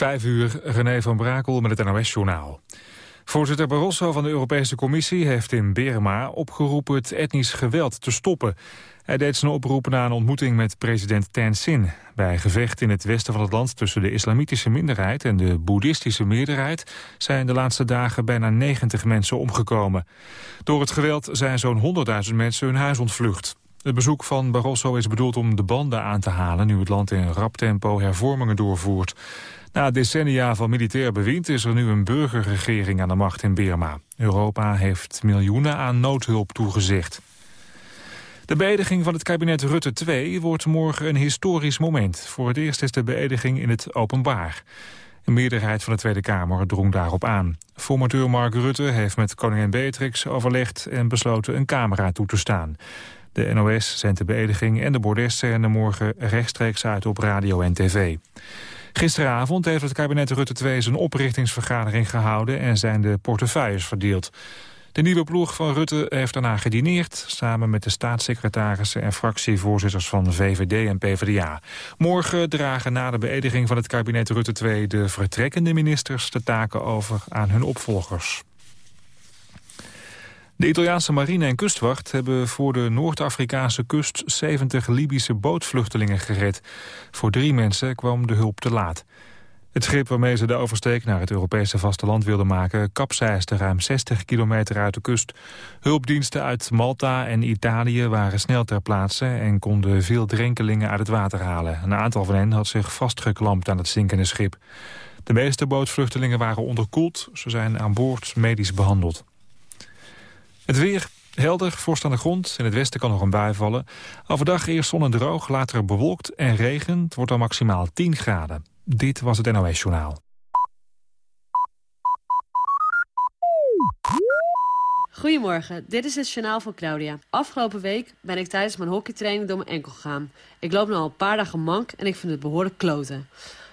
Vijf uur, René van Brakel met het NOS-journaal. Voorzitter Barroso van de Europese Commissie heeft in Burma opgeroepen het etnisch geweld te stoppen. Hij deed zijn oproep na een ontmoeting met president Thein Sein. Bij gevecht in het westen van het land tussen de islamitische minderheid en de boeddhistische meerderheid zijn de laatste dagen bijna 90 mensen omgekomen. Door het geweld zijn zo'n 100.000 mensen hun huis ontvlucht. Het bezoek van Barroso is bedoeld om de banden aan te halen... nu het land in rap tempo hervormingen doorvoert. Na decennia van militair bewind is er nu een burgerregering aan de macht in Burma. Europa heeft miljoenen aan noodhulp toegezegd. De beëdiging van het kabinet Rutte 2 wordt morgen een historisch moment. Voor het eerst is de beëdiging in het openbaar. Een meerderheid van de Tweede Kamer drong daarop aan. Formateur Mark Rutte heeft met koningin Beatrix overlegd... en besloten een camera toe te staan. De NOS zendt de beëdiging en de bordesscène morgen rechtstreeks uit op radio en tv. Gisteravond heeft het kabinet Rutte 2 zijn oprichtingsvergadering gehouden en zijn de portefeuilles verdeeld. De nieuwe ploeg van Rutte heeft daarna gedineerd... samen met de staatssecretarissen en fractievoorzitters van VVD en PvdA. Morgen dragen na de beëdiging van het kabinet Rutte 2... de vertrekkende ministers de taken over aan hun opvolgers. De Italiaanse marine en kustwacht hebben voor de Noord-Afrikaanse kust 70 Libische bootvluchtelingen gered. Voor drie mensen kwam de hulp te laat. Het schip waarmee ze de oversteek naar het Europese vasteland wilden maken... kapseisde ruim 60 kilometer uit de kust. Hulpdiensten uit Malta en Italië waren snel ter plaatse... en konden veel drenkelingen uit het water halen. Een aantal van hen had zich vastgeklampt aan het zinkende schip. De meeste bootvluchtelingen waren onderkoeld. Ze zijn aan boord medisch behandeld. Het weer helder, vorst aan de grond. In het westen kan nog een bui vallen. Overdag eerst zon en droog, later bewolkt en regen. Het wordt dan maximaal 10 graden. Dit was het NOS Journaal. Goedemorgen, dit is het journaal van Claudia. Afgelopen week ben ik tijdens mijn hockeytraining door mijn enkel gegaan. Ik loop nu al een paar dagen mank en ik vind het behoorlijk kloten.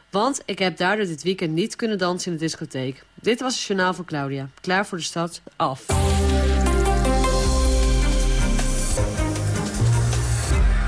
Want ik heb daardoor dit weekend niet kunnen dansen in de discotheek. Dit was het journaal van Claudia. Klaar voor de stad, af.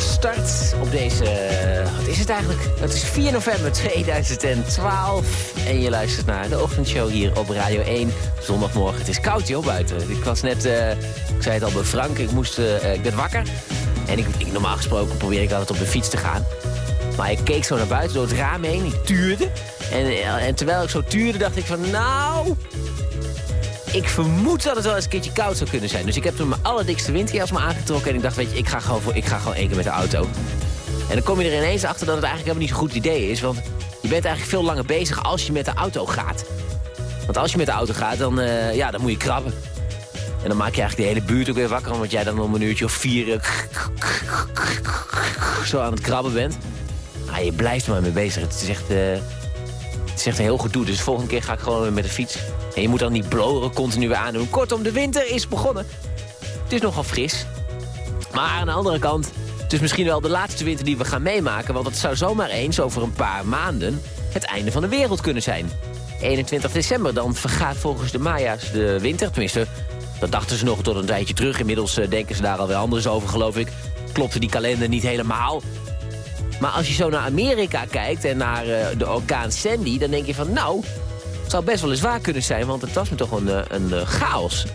Start op deze... Wat is het eigenlijk? Het is 4 november 2012. En je luistert naar de ochtendshow hier op Radio 1. Zondagmorgen. Het is koud joh buiten. Ik was net... Uh, ik zei het al bij Frank. Ik, moest, uh, ik werd wakker. En ik, ik, normaal gesproken probeer ik altijd op de fiets te gaan. Maar ik keek zo naar buiten door het raam heen. Ik tuurde. En, eh, en terwijl ik zo tuurde dacht ik van... Nou, ik vermoed dat het wel eens een keertje koud zou kunnen zijn. Dus ik heb toen mijn allerdikste winterjas me aangetrokken. En ik dacht, weet je, ik ga gewoon, voor, ik ga gewoon één keer met de auto. En dan kom je er ineens achter dat het eigenlijk helemaal niet zo'n goed idee is. Want je bent eigenlijk veel langer bezig als je met de auto gaat. Want als je met de auto gaat, dan, uh, ja, dan moet je krabben. En dan maak je eigenlijk de hele buurt ook weer wakker. Omdat jij dan om een uurtje of vier uh, zo aan het krabben bent. Maar je blijft er maar mee bezig. Het is echt, uh, het is echt een heel goed doel. Dus de volgende keer ga ik gewoon weer met de fiets. En je moet dan niet bloren continu aandoen. Kortom, de winter is begonnen. Het is nogal fris. Maar aan de andere kant, het is misschien wel de laatste winter die we gaan meemaken... want het zou zomaar eens over een paar maanden het einde van de wereld kunnen zijn. 21 december, dan vergaat volgens de Maya's de winter. Tenminste, dat dachten ze nog tot een tijdje terug. Inmiddels uh, denken ze daar alweer anders over, geloof ik. Klopte die kalender niet helemaal. Maar als je zo naar Amerika kijkt en naar uh, de orkaan Sandy... dan denk je van, nou, zou best wel eens waar kunnen zijn, want het was me toch een, eh, een, een chaos.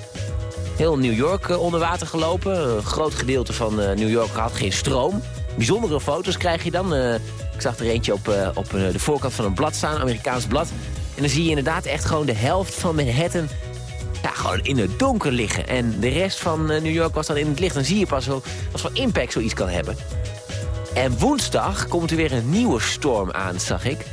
Heel New York eh, onder water gelopen. Een groot gedeelte van eh, New York had geen stroom. Bijzondere foto's krijg je dan. ik zag er eentje op, op de voorkant van een blad staan, Amerikaans blad. En dan zie je inderdaad echt gewoon de helft van Manhattan ja, gewoon in het donker liggen. En de rest van New York was dan in het licht. Dan zie je pas wat voor impact zoiets kan hebben. En woensdag komt er weer een nieuwe storm aan, zag ik.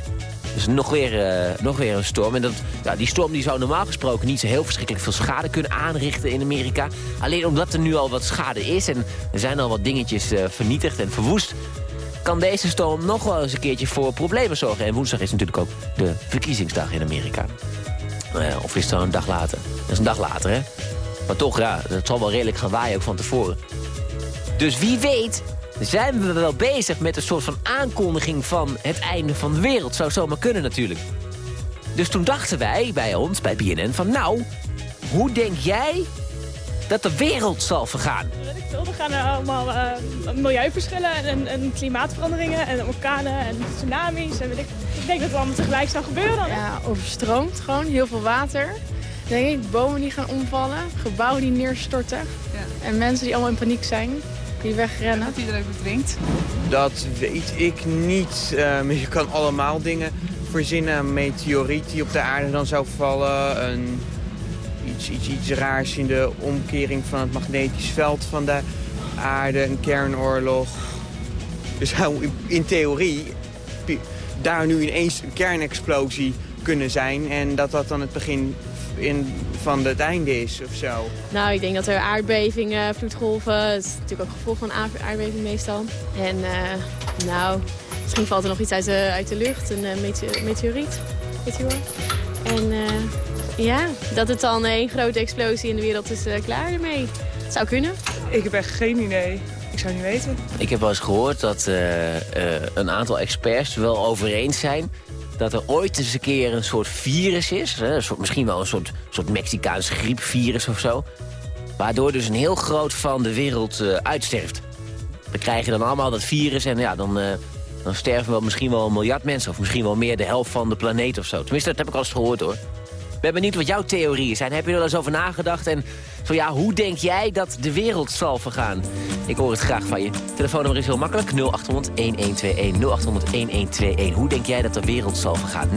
Dus nog weer, uh, nog weer een storm. En dat, ja, die storm die zou normaal gesproken niet zo heel verschrikkelijk veel schade kunnen aanrichten in Amerika. Alleen omdat er nu al wat schade is en er zijn al wat dingetjes uh, vernietigd en verwoest... kan deze storm nog wel eens een keertje voor problemen zorgen. En woensdag is natuurlijk ook de verkiezingsdag in Amerika. Uh, of is het een dag later? Dat is een dag later, hè? Maar toch, ja, het zal wel redelijk gaan waaien ook van tevoren. Dus wie weet zijn we wel bezig met een soort van aankondiging van het einde van de wereld. Zou zomaar kunnen natuurlijk. Dus toen dachten wij bij ons, bij BNN, van nou, hoe denk jij dat de wereld zal vergaan? Er gaan er allemaal uh, milieuverschillen en, en, klimaatveranderingen en orkanen en tsunamis. En weet ik. ik denk dat het allemaal tegelijk zou gebeuren dan. Ja, overstroomt gewoon, heel veel water. Denk ik, bomen die gaan omvallen, gebouwen die neerstorten. Ja. En mensen die allemaal in paniek zijn die wegrennen. Dat iedereen verdrinkt? Dat weet ik niet. Um, je kan allemaal dingen verzinnen. Een meteoriet die op de aarde dan zou vallen. Een, iets, iets, iets raars in de omkering van het magnetisch veld van de aarde. Een kernoorlog. Dus zou in theorie daar nu ineens een kernexplosie kunnen zijn. En dat dat dan het begin in, van het einde is of zo? Nou, ik denk dat er aardbevingen, vloedgolven, het is natuurlijk ook gevolg van aardbeving meestal. En uh, nou, misschien valt er nog iets uit de, uit de lucht, een uh, meteoriet. Meteor. En uh, ja, dat het dan een grote explosie in de wereld is klaar ermee. Het zou kunnen. Ik heb echt geen idee. Ik zou niet weten. Ik heb wel eens gehoord dat een aantal experts wel over eens zijn dat er ooit eens een keer een soort virus is. Een soort, misschien wel een soort, soort Mexicaans griepvirus of zo. Waardoor dus een heel groot van de wereld uh, uitsterft. Dan krijg je dan allemaal dat virus en ja, dan, uh, dan sterven wel misschien wel een miljard mensen. Of misschien wel meer de helft van de planeet of zo. Tenminste, dat heb ik al eens gehoord hoor ben benieuwd wat jouw theorieën zijn. Heb je er wel eens over nagedacht? En zo ja, hoe denk jij dat de wereld zal vergaan? Ik hoor het graag van je. Telefoonnummer is heel makkelijk. 0800-1121. 0800-1121. Hoe denk jij dat de wereld zal vergaan? 0800-1121.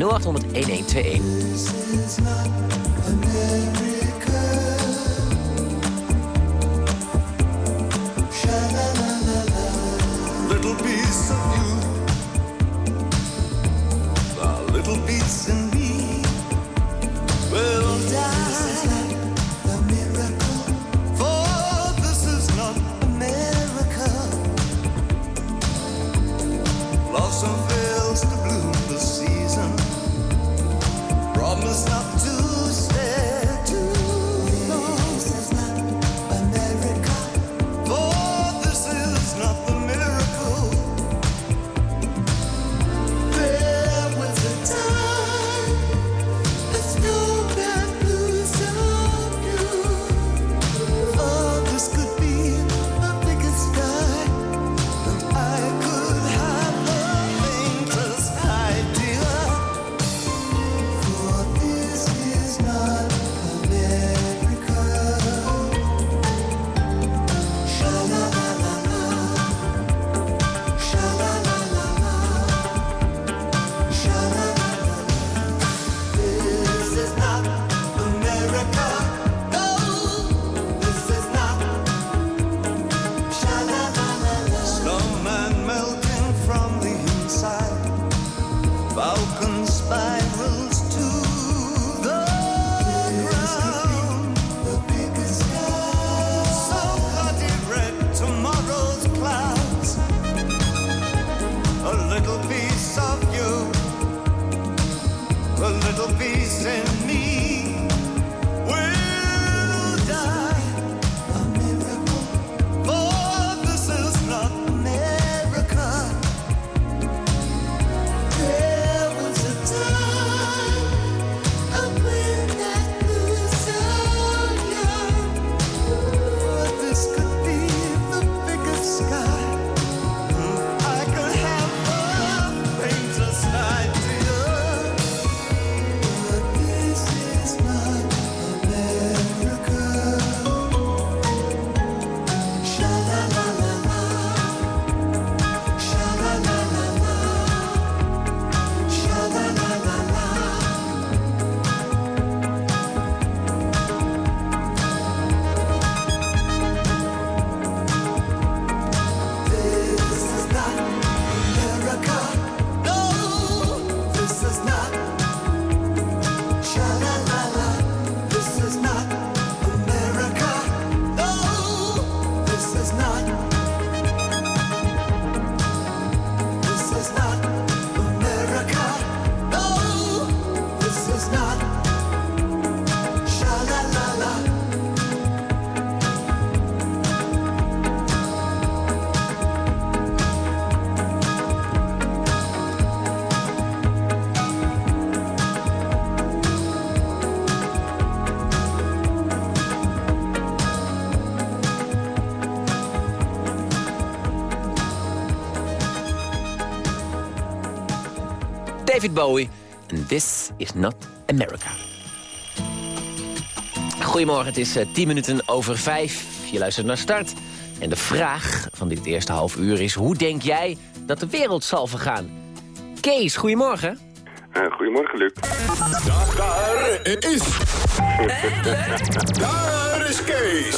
David Bowie. And this is not America. Goedemorgen, het is uh, 10 minuten over 5. Je luistert naar Start. En de vraag van dit eerste half uur is... hoe denk jij dat de wereld zal vergaan? Kees, goedemorgen. Uh, goedemorgen, Luc. Daar, daar is... daar is Kees.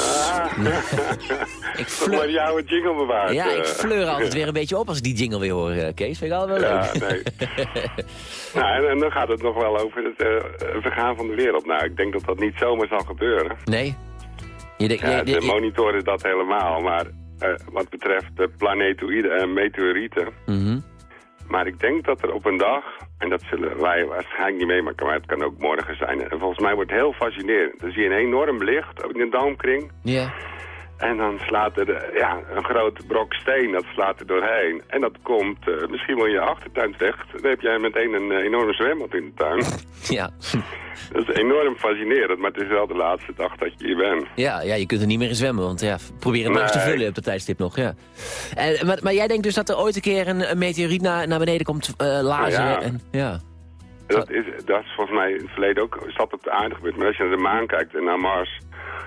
ik fleur... Maar jouw jingle bewaard. Ja, ik fleur altijd weer een beetje op als ik die jingle weer hoor, Kees. Vind ik altijd wel leuk. Ja, nee. nou, en, en, dan gaat het nog wel over het uh, vergaan van de wereld. Nou, ik denk dat dat niet zomaar zal gebeuren. Nee? Je de, ja, de monitoren dat helemaal, maar uh, wat betreft de planetoïden en meteorieten... Mm -hmm. Maar ik denk dat er op een dag, en dat zullen wij waarschijnlijk niet meemaken, maar het kan ook morgen zijn. En volgens mij wordt het heel fascinerend. Dan zie je een enorm licht in een dampkring. Ja. En dan slaat er ja, een grote brok steen, dat slaat er doorheen. En dat komt uh, misschien wel in je achtertuin terecht. Dan heb jij meteen een uh, enorme zwembad in de tuin. Ja. Dat is enorm fascinerend, maar het is wel de laatste dag dat je hier bent. Ja, ja je kunt er niet meer in zwemmen, want ja, probeer het maar eens te vullen op dat tijdstip nog. Ja. En, maar, maar jij denkt dus dat er ooit een keer een, een meteoriet naar, naar beneden komt uh? Nou ja. En, ja. Dat is, dat is volgens mij in het verleden ook, is dat op de aarde gebeurd. Maar als je naar de maan kijkt en naar Mars,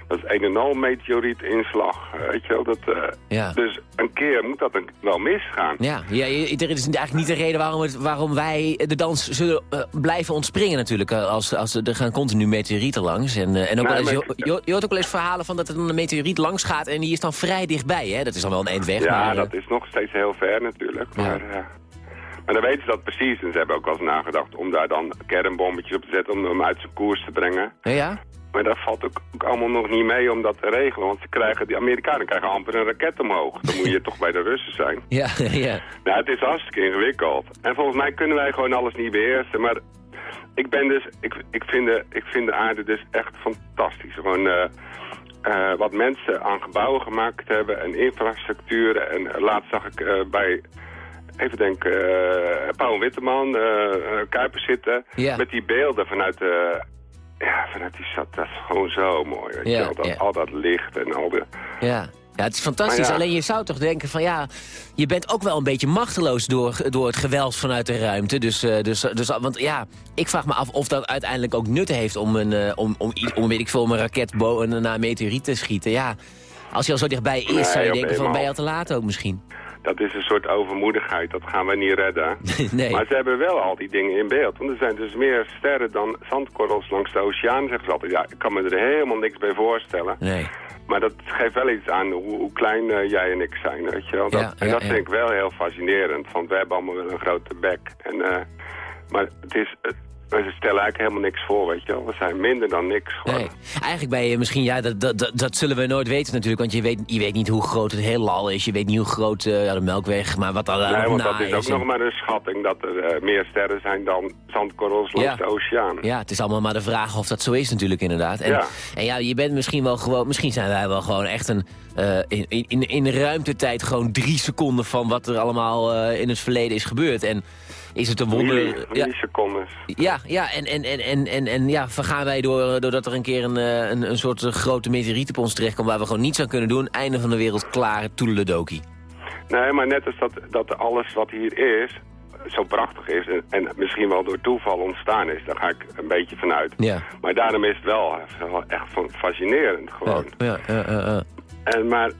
dat is een en al meteorietinslag. Weet je wel? Dat, uh, ja. Dus een keer moet dat een, wel misgaan. Ja, ja, er is eigenlijk niet de reden waarom, het, waarom wij de dans zullen uh, blijven ontspringen natuurlijk. Als, als er gaan continu meteorieten langs. En, uh, en ook Nee, wel eens, je, je, hoort ook wel eens verhalen van dat er dan een meteoriet langs gaat en die is dan vrij dichtbij. Hè? Dat is dan wel een eind weg. Ja, maar, dat is nog steeds heel ver natuurlijk. Maar, ja. maar dan weten ze dat precies. En ze hebben ook wel eens nagedacht om daar dan kernbommetjes op te zetten om hem uit zijn koers te brengen. Ja? Maar dat valt ook, ook, allemaal nog niet mee om dat te regelen. Want ze krijgen, die Amerikanen krijgen amper een raket omhoog. Dan moet je toch bij de Russen zijn. Ja, ja. Nou, het is hartstikke ingewikkeld. En volgens mij kunnen wij gewoon alles niet beheersen. Maar ik ben dus, ik, ik, vind, de, ik vind de aarde dus echt fantastisch. Gewoon uh, uh, wat mensen aan gebouwen gemaakt hebben en infrastructuur. En laatst zag ik uh, bij even denken, uh, Paul Witteman, uh, Kuipers zitten... Ja. met die beelden vanuit de... Ja, vanuit die stad, dat is gewoon zo mooi. Weet Ja, je wel, dat, ja. Al dat licht en al de... Ja. Ja, het is fantastisch. Ja. Alleen je zou toch denken van ja, je bent ook wel een beetje machteloos door, door het geweld vanuit de ruimte. Dus, uh, dus, dus, want ja, ik vraag me af of dat uiteindelijk ook nut heeft om een, uh, om, om, om, weet ik veel, om een raket naar een meteoriet te schieten. Ja, als je al zo dichtbij is, Nee, zou je denken van ben je al te laat ook misschien. Dat is een soort overmoedigheid, dat gaan we niet redden. nee. Maar ze hebben wel al die dingen in beeld. Want er zijn dus meer sterren dan zandkorrels langs de oceaan, zeggen ze altijd. Ja, ik kan me er helemaal niks bij voorstellen. Nee. Maar dat geeft wel iets aan hoe, hoe klein uh, jij en ik zijn, weet je wel. Dat, Ja, en ja, dat ja. vind ik wel heel fascinerend, want we hebben allemaal wel een grote bek. En, uh, maar het is, we stellen eigenlijk helemaal niks voor, weet je wel. We zijn minder dan niks. Gewoon. Nee. Eigenlijk ben je misschien, ja, dat, dat, dat, zullen we nooit weten natuurlijk. Want je weet, je weet niet hoe groot het heelal is. Je weet niet hoe groot uh, ja, de melkweg, maar wat daar Nee, want dat is ook en- nog maar een schatting dat er uh, meer sterren zijn dan zandkorrels langs Ja. de oceaan. Ja, het is allemaal maar de vraag of dat zo is natuurlijk inderdaad. En Ja. en ja, je bent misschien wel gewoon, misschien zijn wij wel gewoon echt een, uh, in, in, in ruimtetijd gewoon drie seconden van wat er allemaal in het verleden is gebeurd. En is het een wonder... Milli- Ja, millisecondes. ja, ja en, en, en, en, en, en ja, vergaan wij door, doordat er een keer een, eh, een, een soort eh, grote meteoriet op ons terechtkomt... waar we gewoon niets aan kunnen doen. Einde van de wereld, klaar, toedeledokie. Nee, maar net als dat, dat alles wat hier is zo prachtig is en, en misschien wel door toeval ontstaan is, daar ga ik een beetje vanuit. Ja. Maar daarom is het wel, wel echt fascinerend gewoon. Ja, ja, ja, ja. En, maar,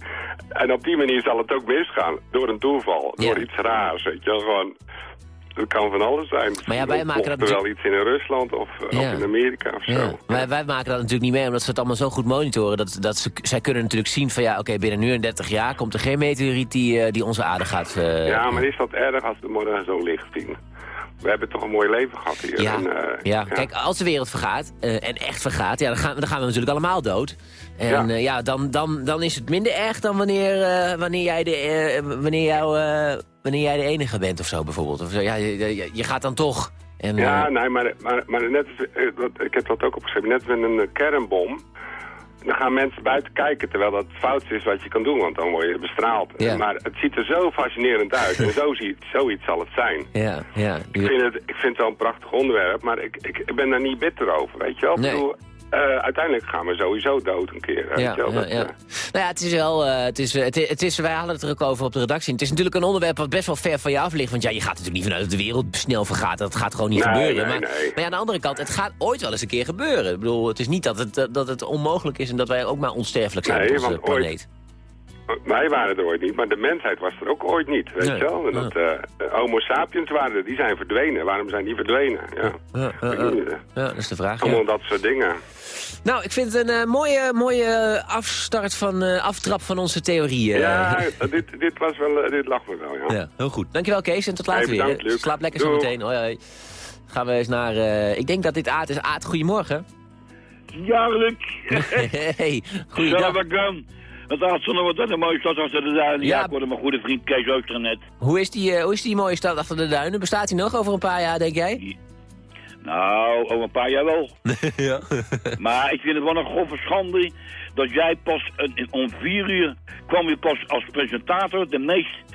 en op die manier zal het ook misgaan. Door een toeval, door iets raars, weet je wel. Gewoon, het kan van alles zijn. Maar ja, wij maken dat wel iets in Rusland of, eh, Ja. of in Amerika of zo. Ja. Wij, wij maken dat natuurlijk niet mee, omdat ze het allemaal zo goed monitoren. Dat, dat ze, zij kunnen natuurlijk zien van ja, oké, binnen nu en 30 jaar komt er geen meteoriet die, uh, die onze aarde gaat... Uh, ja, maar is dat erg als we morgen zo licht zien? We hebben toch een mooi leven gehad hier. Ja, en, uh, ja. ja. kijk, als de wereld vergaat, uh, en echt vergaat, ja, dan, gaan, dan gaan we natuurlijk allemaal dood. En ja, uh, ja dan, dan, dan is het minder erg dan wanneer, wanneer, jij, de, wanneer, jou, wanneer jij de enige bent of zo bijvoorbeeld. Of zo. Ja, je, je, je gaat dan toch. En, ja, nee, maar, maar, maar net, ik heb dat ook opgeschreven, net met een kernbom. Dan gaan mensen buiten kijken, terwijl dat het foutste is wat je kan doen, want dan word je bestraald. Ja. Maar het ziet er zo fascinerend uit en zo ziet, zoiets zal het zijn. Ja, ja. Ik, vind het, ik vind het wel een prachtig onderwerp, maar ik, ik, ik ben daar niet bitter over, weet je wel? Nee. Bedoel, eh, uiteindelijk gaan we sowieso dood een keer. Ja, wel, ja, dat, ja. eh, Nou ja, het is wel, eh, het is, het, is- het is, wij hadden het er ook over op de redactie. Het is natuurlijk een onderwerp wat best wel ver van je af ligt. Want ja, je gaat natuurlijk niet vanuit dat de wereld snel vergaat. Dat gaat gewoon niet Nee, gebeuren. nee, maar, nee. maar ja, aan de andere kant, het gaat ooit wel eens een keer gebeuren. Ik bedoel, het is niet dat het, dat het onmogelijk is en dat wij ook maar onsterfelijk zijn op onze want ooit- planeet. Wij waren er ooit niet, maar de mensheid was er ook ooit niet, weet Nee. je wel. En dat, eh, homo sapiens waren er, die zijn verdwenen. Waarom zijn die verdwenen? Ja, Ja, ja, ja. eh. Ja, dat is de vraag. ja. Allemaal dat soort dingen. Nou, ik vind het een eh, mooie, mooie afstart van, eh, aftrap van onze theorieën. Ja, dit, dit was wel, eh, dit lag me wel, ja. Ja, heel goed. Dankjewel Kees en tot later Hey, weer. bedankt. Luc. Slaap lekker Doeg. zo meteen. Hoi, hoi. Gaan we eens naar... eh, ik denk dat dit Aad is. Aad, goedemorgen. Ja, Luc. Hey, goeiedag. Het Aardzonnen wordt een mooie stad achter de duinen. Ja, Ja. ik hoorde mijn goede vriend Kees Ooster net. Hoe is, die, eh, hoe is die mooie stad achter de duinen? Bestaat die nog over een paar jaar, denk jij? Nou, over een paar jaar wel. ja. Maar ik vind het wel een grove schande dat jij pas een- om vier uur kwam je pas als presentator de meest,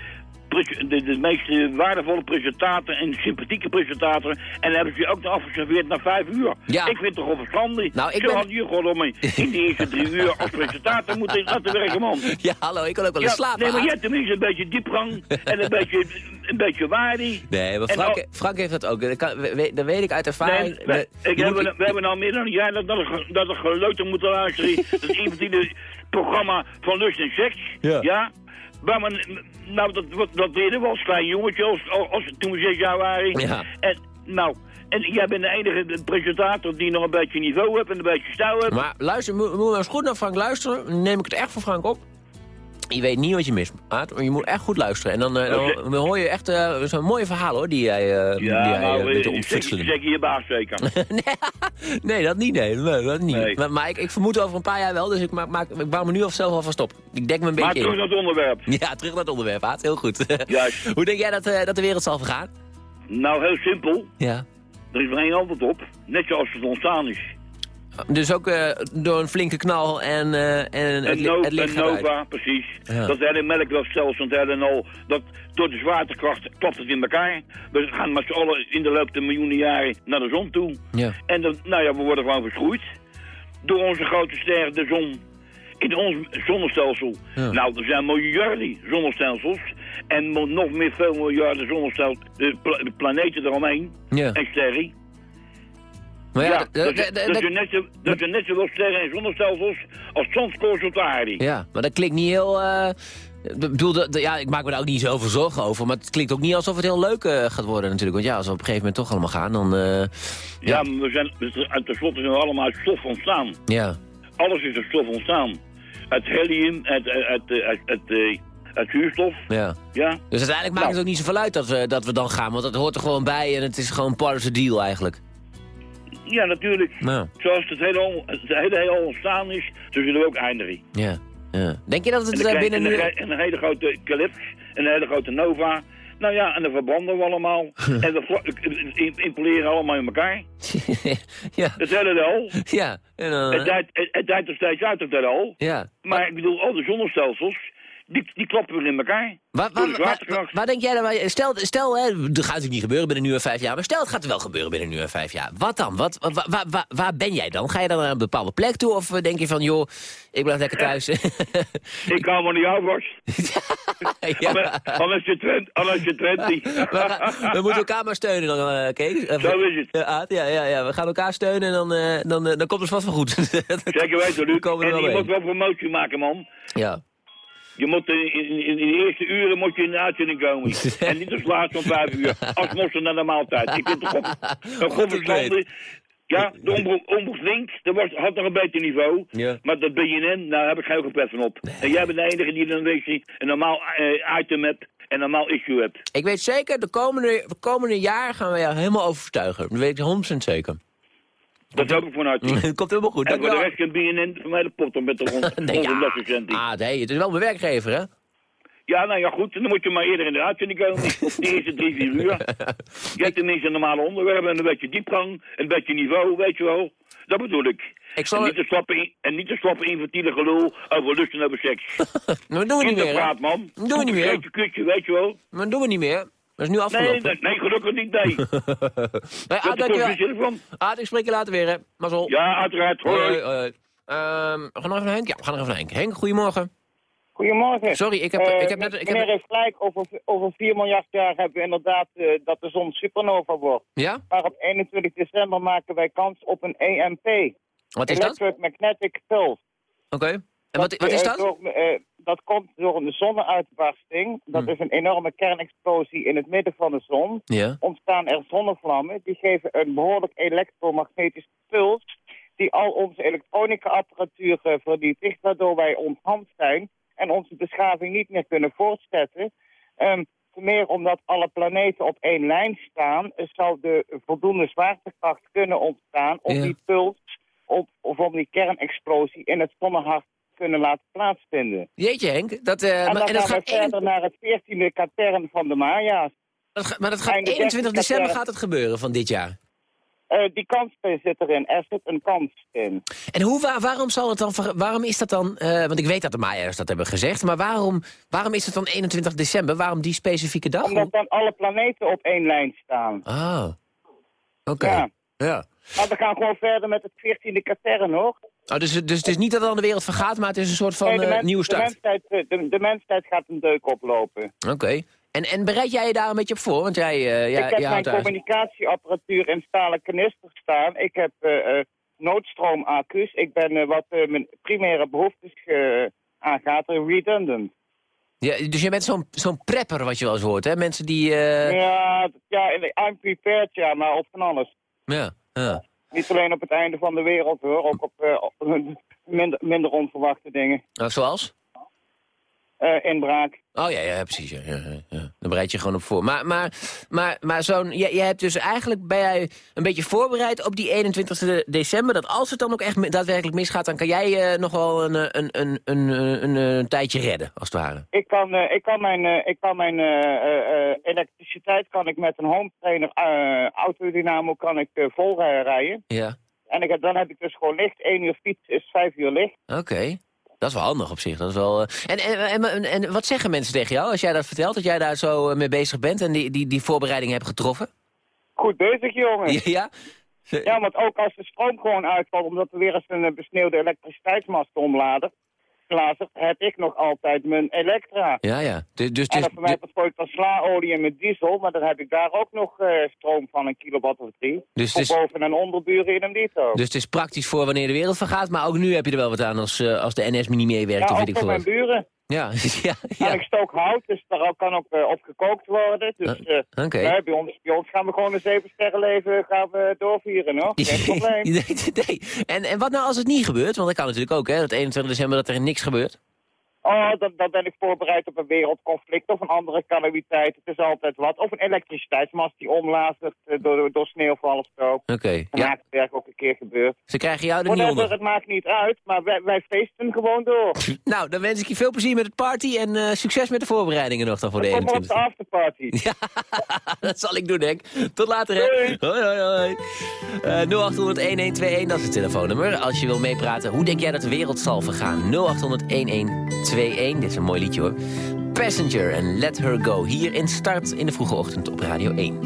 de, de meest waardevolle presentator en sympathieke presentator. En dan hebben ze je ook nog afgeserveerd na vijf uur. Ja. Ik vind het toch schande. Nou, ik Zo ben- had je gewoon om in de eerste drie uur als presentator moeten laten werken, man. Ja, hallo, ik kan ook wel eens slapen, Nee, maar jij hebt tenminste een beetje diepgang en een beetje, een beetje waarde. Nee, maar Frank, al- Frank heeft dat ook. Dat, kan, we- we- dat weet ik uit ervaring. Nee, we, We- ik je heb, moet- een- we hebben al meer dan een jaar dat, dat, er- dat er geluid moeten luisteren. dat van die programma van Lust en Seks. Ja. Maar, maar, nou, dat, dat, deden we als klein jongetje, als, als, toen we zes jaar waren. Ja. En, nou, en jij bent de enige presentator die nog een beetje niveau hebt en een beetje stijl hebt. Maar luister, moet, moet maar eens goed naar Frank luisteren. Dan neem ik het echt voor Frank op. Je weet niet wat je mist, maar je moet echt goed luisteren. En dan, eh, dan, dan hoor je echt uh, zo'n mooie verhaal hoor, die jij, eh die ja, jij nou, eh, weet te eh, ontfutselen. zeker, zeker je baas zeker. Nee, dat niet, nee. nee, dat niet. Nee. Maar, maar ik, ik vermoed over een paar jaar wel, dus ik, maak, maak, ik bouw me nu al zelf alvast op. Ik denk me een maar beetje terug in. naar het onderwerp. Ja, terug naar het onderwerp, Aad. Heel goed. Juist. Hoe denk jij dat, eh, dat de wereld zal vergaan? Nou, heel simpel. Ja. Er is maar één antwoord op. Net zoals het ontstaan is. Dus ook eh, door een flinke knal en, eh, en het, En, no het licht en. Nova, precies. Ja. Dat hele melkwegstelsel en het hele al, dat door de zwaartekracht klapt het in elkaar. We gaan met z'n allen in de loop der miljoenen jaren naar de zon toe. Ja. En dan, nou ja, we worden gewoon verschroeid. Door onze grote ster, de zon. In ons zonnestelsel. Ja. Nou, er zijn miljarden zonnestelsels. En nog meer veel miljarden zonnestelsels, eh, pla- planeten eromheen. Ja. En sterren. Maar ja, Ja, dat- dat, dat- je net zo, dat je net zoveel sterren en zonnestelsels als zonskorrels op de aarde. Ja, maar dat klinkt niet heel... eh, ik bedoel, ja, ik maak me daar ook niet zoveel zorgen over, maar het klinkt ook niet alsof het heel leuk eh, gaat worden natuurlijk. Want ja, als we op een gegeven moment toch allemaal gaan, dan... eh, Ja, maar we zijn, tenslotte zijn we allemaal uit stof ontstaan. ja. Alles is uit stof ontstaan. Uit helium, uit, uit, uit, uit, uit, uit zuurstof. Ja. Ja. Dus uiteindelijk maakt Nou. het ook niet zoveel uit dat we, dat we dan gaan, want dat hoort er gewoon bij en het is gewoon part of the deal eigenlijk. Ja, natuurlijk. Nou, Zoals het hele, het hele heelal ontstaan is, zo zullen we ook eindigen. ja. ja. Denk je dat het dan eh, binnen en nu... je een hele grote en een hele grote nova. Nou ja, en dan verbranden we allemaal. en we vla- im- imploderen allemaal in elkaar. ja, Het hele al. ja. En dan, Het eh, dijt, het, het dijt er steeds uit, het hele al. ja. Maar ik bedoel, al de zonnestelsels, die, die klappen weer in elkaar. Waar, waar, waar, waar denk jij dan? waar- Stel, stel hè, dat gaat natuurlijk niet gebeuren binnen nu en vijf jaar, maar stel het gaat wel gebeuren binnen nu en vijf jaar. Wat dan? Wat, wa- wa- wa- waar ben jij dan? Ga je dan naar een bepaalde plek toe of eh, denk je van, joh, ik blijf lekker thuis? Ik hou me niet jou vast. ja. Anders je trend, anders je trend niet. We, we moeten elkaar maar steunen dan, eh Kees. Eh, Zo is het. Ja, ja, ja, ja, we gaan elkaar steunen en dan, dan, dan komt het vast wel goed. Zeker weten, Luc. er En wel je moet wel promotie maken, man. ja. Je moet in, in, in de eerste uren moet je in de uitzending komen. en niet als laatste van vijf uur. Als moesten naar de maaltijd. Ik vind het een goed verstande. Ja, de omroep, omroep Link, dat was, had nog een beter niveau. Ja. Maar dat BNN, nou heb ik geen gepet van op. En jij bent de enige die dan weet je, een normaal eh, item hebt en een normaal issue hebt. Ik weet zeker, de komende, de komende jaar gaan we jou helemaal overtuigen. Dat weet ik 100% zeker. Dat heb ik vanuit. Het komt helemaal goed. En voor de rest kan BNN voor mij de pot om met de rond. Nee, ja. Ah, nee, het is wel mijn werkgever, hè? Ja, nou ja, goed. Dan moet je maar eerder in de uitzending komen. Die eerste drie, vier uur. Je hebt tenminste een normale onderwerp en een beetje diepgang, een beetje niveau, weet je wel. Dat bedoel ik. Ik zal en, niet te slappe, in- en niet te slappe infantiele gelul over lust en over seks. Maar dat doen we niet meer? Kinderpraat, man. Dat doen we niet meer. Kutje, kutje, weet je wel. Maar dat doen we niet meer. Dat is nu Nee, afgelopen. nee, nee, gelukkig niet, nee. Nee, Dat ah, dankjewel. Aad, ik spreek je later weer, hè. Mazzel. Ja, uiteraard. Hoi. Hoi, hoi. Ehm, we gaan nog even naar Henk? Ja, we gaan nog even naar Henk. Henk, goedemorgen. Goedemorgen. Sorry, ik heb... Eh, ik heb net, ik meneer heb, heeft gelijk, over, over 4 miljard jaar hebben we inderdaad eh, dat de zon supernova wordt. ja? Maar op 21 december maken wij kans op een EMP. Wat is dat? Electromagnetic Pulse. Oké. En wat, wat is eh, dat? door, eh, dat komt door een zonneuitbarsting. Dat Hm. is een enorme kernexplosie in het midden van de zon. Ja. Ontstaan er zonnevlammen. Die geven een behoorlijk elektromagnetische puls. Die al onze elektronica-apparatuur eh, vernietigt. Waardoor wij onthand zijn. En onze beschaving niet meer kunnen voortzetten. Te meer omdat alle planeten op één lijn staan. Zou de voldoende zwaartekracht kunnen ontstaan. Om Ja. die puls. Op, of om die kernexplosie in het zonnehart kunnen laten plaatsvinden. Jeetje, Henk. Dat, eh, en maar, dan en dat gaan we gaat één- verder naar het 14e katern van de Maya's. dat maar dat gaat einde 21 dertig december katern. gaat het gebeuren van dit jaar. Eh, die kans zit erin. Er zit een kans in. En hoe, waar- waarom, zal het dan, waarom is dat dan... eh, want ik weet dat de Maya's dat hebben gezegd. Maar waarom, waarom is het dan 21 december? Waarom die specifieke dag? Omdat dan alle planeten op één lijn staan. Ah, oké. Ja. Ja. Maar we gaan gewoon verder met het 14e katern, hoor. Oh, dus, dus het is niet dat dan de wereld vergaat, maar het is een soort van Nee, de, eh, nieuwe de, start. mensheid, eh, de, de mensheid gaat een deuk oplopen. Oké. En, en bereid jij je daar een beetje op voor? Want jij, eh ja, ik heb jij mijn communicatieapparatuur in stalen kanisters staan. Ik heb noodstroomaccus. Ik ben wat mijn primaire behoeftes eh, aangaat, redundant. Ja, dus je bent zo'n zo'n prepper, wat je wel eens hoort, hè? Mensen die... Ja, ja, I'm prepared, ja, maar op van alles. ja, ja. Niet alleen op het einde van de wereld, hoor. Ook op, eh, op minder, minder onverwachte dingen. Nou, zoals? Eh, inbraak. Oh ja, ja precies. Ja, ja, ja. Dan bereid je gewoon op voor. Maar, maar, maar, maar zo'n, jij, jij hebt dus eigenlijk ben jij een beetje voorbereid op die 21 december. Dat als het dan ook echt daadwerkelijk misgaat, dan kan jij eh, nog wel een, eh, een, een, een, een, tijdje redden, als het ware. Ik kan, ik kan mijn, ik kan mijn elektriciteit kan ik met een home trainer uh, autodynamo kan ik vol rijden. Ja. En ik heb, dan heb ik dus gewoon licht. 1 uur fiets is 5 uur licht. Oké. Dat is wel handig op zich. Dat is wel, eh, en, en, en, en wat zeggen mensen tegen jou als jij dat vertelt? Dat jij daar zo eh, mee bezig bent en die, die, die voorbereiding hebt getroffen? Goed bezig, jongen. Ja? ja? Want ook als de stroom gewoon uitvalt, omdat er weer eens een eh, besneeuwde elektriciteitsmast omlader, blazer, heb ik nog altijd mijn elektra. Ja, ja. Dus, dus, En dat voor mij vergooit van slaolie en met diesel, maar dan heb ik daar ook nog eh, stroom van een kilowatt of drie. Dus voor is- boven- en onderburen in een dito. dus het is praktisch voor wanneer de wereld vergaat, maar ook nu heb je er wel wat aan als, eh, als de NS niet meewerkt ja, of weet ik voor veel mijn buren. Ja, ja, ja. ik stook hout, dus daar kan ook eh, op gekookt worden. Dus eh, Oké. ja, bij, ons, bij ons gaan we gewoon een zeven sterren leven gaan we doorvieren, hoor. Geen probleem. nee, nee. En, en wat nou als het niet gebeurt? Want dat kan natuurlijk ook, hè, dat 21 december dat er niks gebeurt. Oh, dan, dan ben ik voorbereid op een wereldconflict of een andere calamiteit. Het is altijd wat. Of een elektriciteitsmast die omlazert eh, door, door sneeuwval of zo. Oké, En ja. Hakenberg ook een keer gebeurd. Ze krijgen jou er niet onder. het maakt niet uit, maar wij, wij feesten gewoon door. Nou, dan wens ik je veel plezier met het party en eh, succes met de voorbereidingen nog dan voor de Kom maar op de 21 afterparty. Ja, dat zal ik doen, Henk. Tot later, hè. Hoi, hoi, hoi. Eh 0800-1121, dat is het telefoonnummer. Als je wil meepraten, hoe denk jij dat de wereld zal vergaan? 0800-1121. Dit is een mooi liedje, hoor. Passenger en Let Her Go. Hier in Start in de vroege ochtend op Radio 1.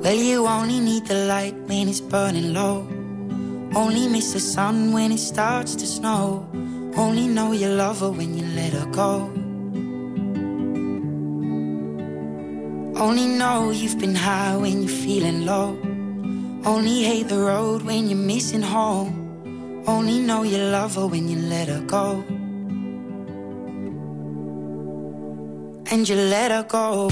Well, you only need the light when it's burning low. Only miss the sun when it starts to snow. Only know you love her when you let her go. Only know you've been high when you're feeling low. Only hate the road when you're missing home. Only know you love her when you let her go. And you let her go.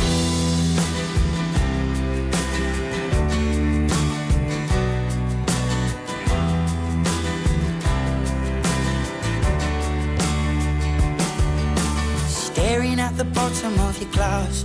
Staring at the bottom of your glass,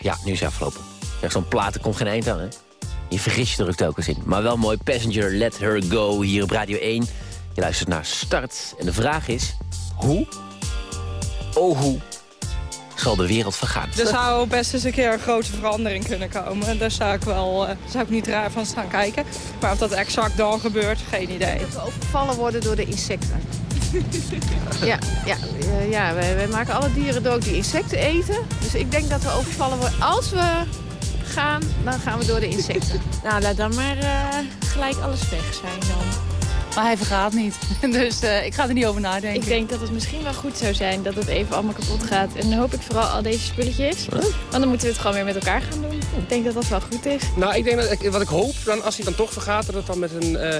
Ja, nu is het afgelopen. Zeg, zo'n platen komt geen eind aan, hè? Je vergis je er ook telkens in. Maar wel mooi. Passenger, Let Her Go, hier op Radio 1. Je luistert naar Start. En de vraag is, hoe, oh hoe, zal de wereld vergaan? Er zou best eens een keer een grote verandering kunnen komen. Daar zou ik, wel, eh, zou ik niet raar van staan kijken. Maar of dat exact dan gebeurt, geen idee. Dat we overvallen worden door de insecten. Ja, ja, eh, ja wij, wij maken alle dieren dood die insecten eten. Dus ik denk dat we overvallen worden. Als we gaan, dan gaan we door de insecten. Nou, laat dan maar eh, gelijk alles weg zijn dan. Maar hij vergaat niet. Dus eh, ik ga er niet over nadenken. Ik denk dat het misschien wel goed zou zijn dat het even allemaal kapot gaat. En dan hoop ik vooral al deze spulletjes. Want dan moeten we het gewoon weer met elkaar gaan doen. Ik denk dat dat wel goed is. Nou, ik denk dat ik, wat ik hoop, dan, als hij dan toch vergaat, dat het dan met een, eh,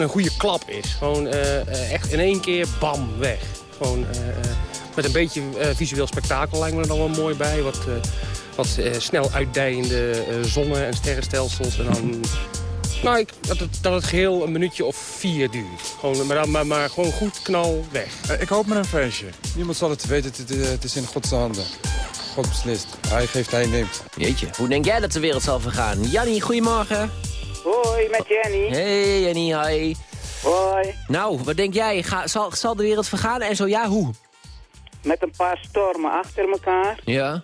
een goede klap is. Gewoon eh, eh, echt in één keer, bam, weg. Gewoon eh, eh, met een beetje eh, visueel spektakel lijkt me er dan wel mooi bij. Wat, eh, wat eh, snel uitdijende eh, zonnen- en sterrenstelsels. En dan, nou, ik, dat, het, dat het geheel een minuutje of vier duurt. Gewoon, maar, dan, maar, maar gewoon goed knal weg. Ik hoop met een feestje. Niemand zal het weten. Het, het, het is in Gods handen. God beslist. Hij geeft, hij neemt. Jeetje, hoe denk jij dat de wereld zal vergaan? Jannie, goedemorgen. Hoi, met Jenny. Hey Jannie, hi. Hoi. Nou, wat denk jij? Ga, zal, zal de wereld vergaan en zo ja, hoe? Met een paar stormen achter elkaar. Ja,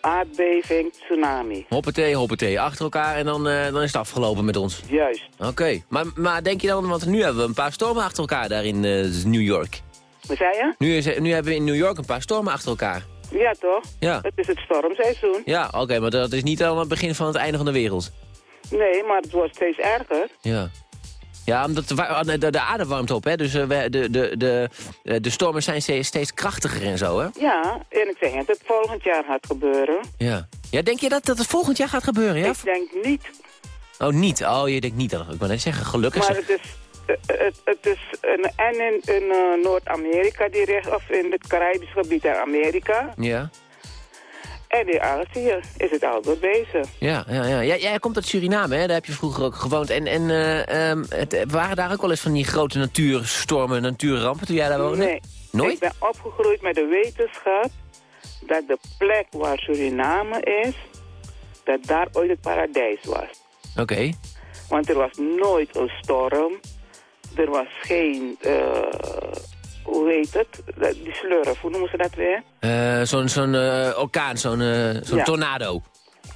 Aardbeving, tsunami. hoppatee, hoppatee, achter elkaar en dan, eh, dan is het afgelopen met ons. Juist. Oké, maar, maar denk je dan, want nu hebben we een paar stormen achter elkaar daar in eh, New York. Wat zei je? Nu, is, nu hebben we in New York een paar stormen achter elkaar. Ja, toch? Ja. Het is het stormseizoen. Ja, oké, maar dat is niet al het begin van het einde van de wereld. Nee, maar het wordt steeds erger. Ja. Ja, omdat de, wa- de, de aarde warmt op, hè? Dus eh, de, de, de, eh, de stormen zijn steeds, steeds krachtiger en zo, hè? Ja, en ik zeg dat het volgend jaar gaat gebeuren. Ja. Ja, denk je dat dat het volgend jaar gaat gebeuren, ja? Ik denk niet. Oh, niet? Oh, je denkt niet. dat- Ik wou net zeggen, gelukkig. Maar het is, eh, het, het is een, en in, in Noord-Amerika, die recht- of in het Caribisch gebied in Amerika. Ja. En in Azië is het al door bezig. Ja, ja, ja. Jij, jij komt uit Suriname, hè? daar heb je vroeger ook gewoond. En, en eh, ehm, het, waren daar ook wel eens van die grote natuurstormen, natuurrampen toen jij daar woonde? Nee. Nooit? Ik ben opgegroeid met de wetenschap dat de plek waar Suriname is, dat daar ooit het paradijs was. Oké. Want er was nooit een storm. Er was geen, eh, hoe heet het, die slurf, hoe noemen ze dat weer? Eh, zo'n zo'n eh, orkaan, zo'n eh, Ja. tornado.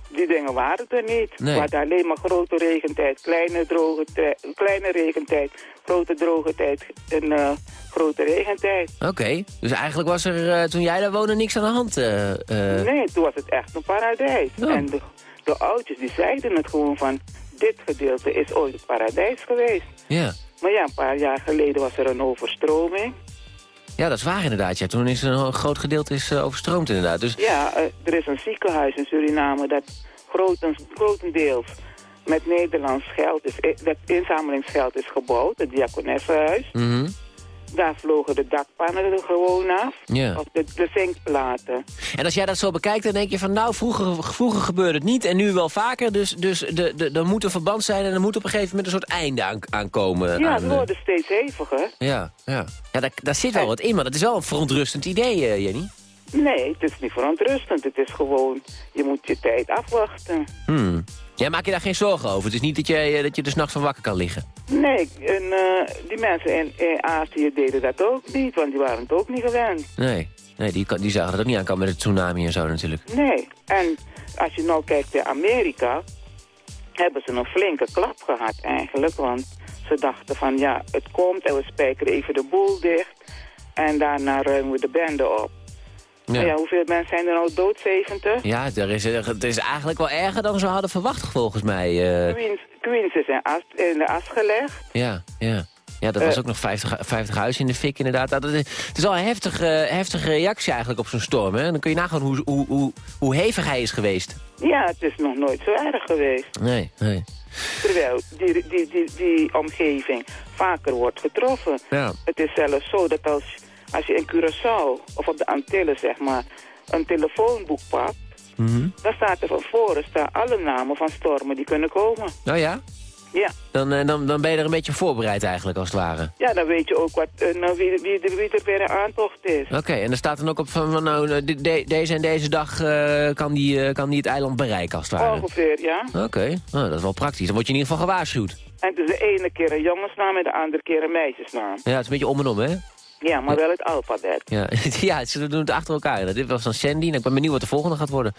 Die dingen waren er niet. Nee. We hadden alleen maar grote regentijd, kleine, droge kleine regentijd, grote droge tijd en grote regentijd. Oké, dus eigenlijk was er toen jij daar woonde niks aan de hand? Nee, toen was het echt een paradijs. En de, de oudjes die zeiden het gewoon van, dit gedeelte is ooit het paradijs geweest. Ja. Maar ja, een paar jaar geleden was er een overstroming. Ja, dat is waar inderdaad. Ja. Toen is een groot gedeelte is, eh, overstroomd inderdaad. Dus, Ja, eh, er is een ziekenhuis in Suriname dat grotens, grotendeels met Nederlands geld is, eh, dat inzamelingsgeld is gebouwd, het diakonessenhuis. Mhm. Daar vlogen de dakpannen er gewoon af, Ja. of de, de zinkplaten. En als jij dat zo bekijkt, dan denk je van nou, vroeger, vroeger gebeurde het niet en nu wel vaker. Dus, dus de, de, er moet een verband zijn en er moet op een gegeven moment een soort einde aan, aankomen. ja, aan, het wordt steeds heviger. ja, ja. ja daar, daar zit wel wat in, maar dat is wel een verontrustend idee, eh, Jenny. Nee, het is niet verontrustend. Het is gewoon, je moet je tijd afwachten. Hmm. Jij maakt je daar geen zorgen over? Het is niet dat je, eh, dat je er s'nachts van wakker kan liggen? Nee, en, eh, die mensen in, in Azië deden dat ook niet, want die waren het ook niet gewend. Nee, nee die, kan- die zagen dat ook niet aankomen met het tsunami en zo natuurlijk. Nee, en als je nou kijkt in Amerika, hebben ze een flinke klap gehad eigenlijk. Want ze dachten van ja, het komt en we spijkeren even de boel dicht. En daarna ruimen we de bende op. Ja. Ja, hoeveel mensen zijn er nou dood? 70? Ja, er is, het is eigenlijk wel erger dan ze hadden verwacht volgens mij. eh. Queens, Queens is in, as, in de as gelegd. ja, ja. Ja, dat was Eh. ook nog 50, 50 huizen in de fik inderdaad. Dat is, het is al een heftige, heftige reactie eigenlijk op zo'n storm. Hè? Dan kun je nagaan hoe, hoe, hoe, hoe hevig hij is geweest. Ja, het is nog nooit zo erg geweest. Nee, nee. Terwijl die, die, die, die omgeving vaker wordt getroffen. Ja. Het is zelfs zo dat als, als je in Curaçao of op de Antillen zeg maar een telefoonboek pakt, Mhm. dan staat er van voren staan alle namen van stormen die kunnen komen. Oh ja? Ja, Dan, eh, dan, dan ben je er een beetje voorbereid eigenlijk als het ware. ja dan weet je ook wat, eh, nou, wie, wie, wie, wie er weer een aantocht is. Oké, en er staat dan ook op van, van nou, de- de- deze en deze dag eh, kan, die, eh, kan die het eiland bereiken als het ware. Ongeveer, ja. Oké, nou, dat is wel praktisch. Dan word je in ieder geval gewaarschuwd. En het is de ene keer een jongensnaam en de andere keer een meisjesnaam. Ja, het is een beetje om en om, hè? Ja, maar wel het alfabet. Ja, ja ze doen het achter elkaar. Dit was dan Sandy. En ik ben benieuwd wat de volgende gaat worden.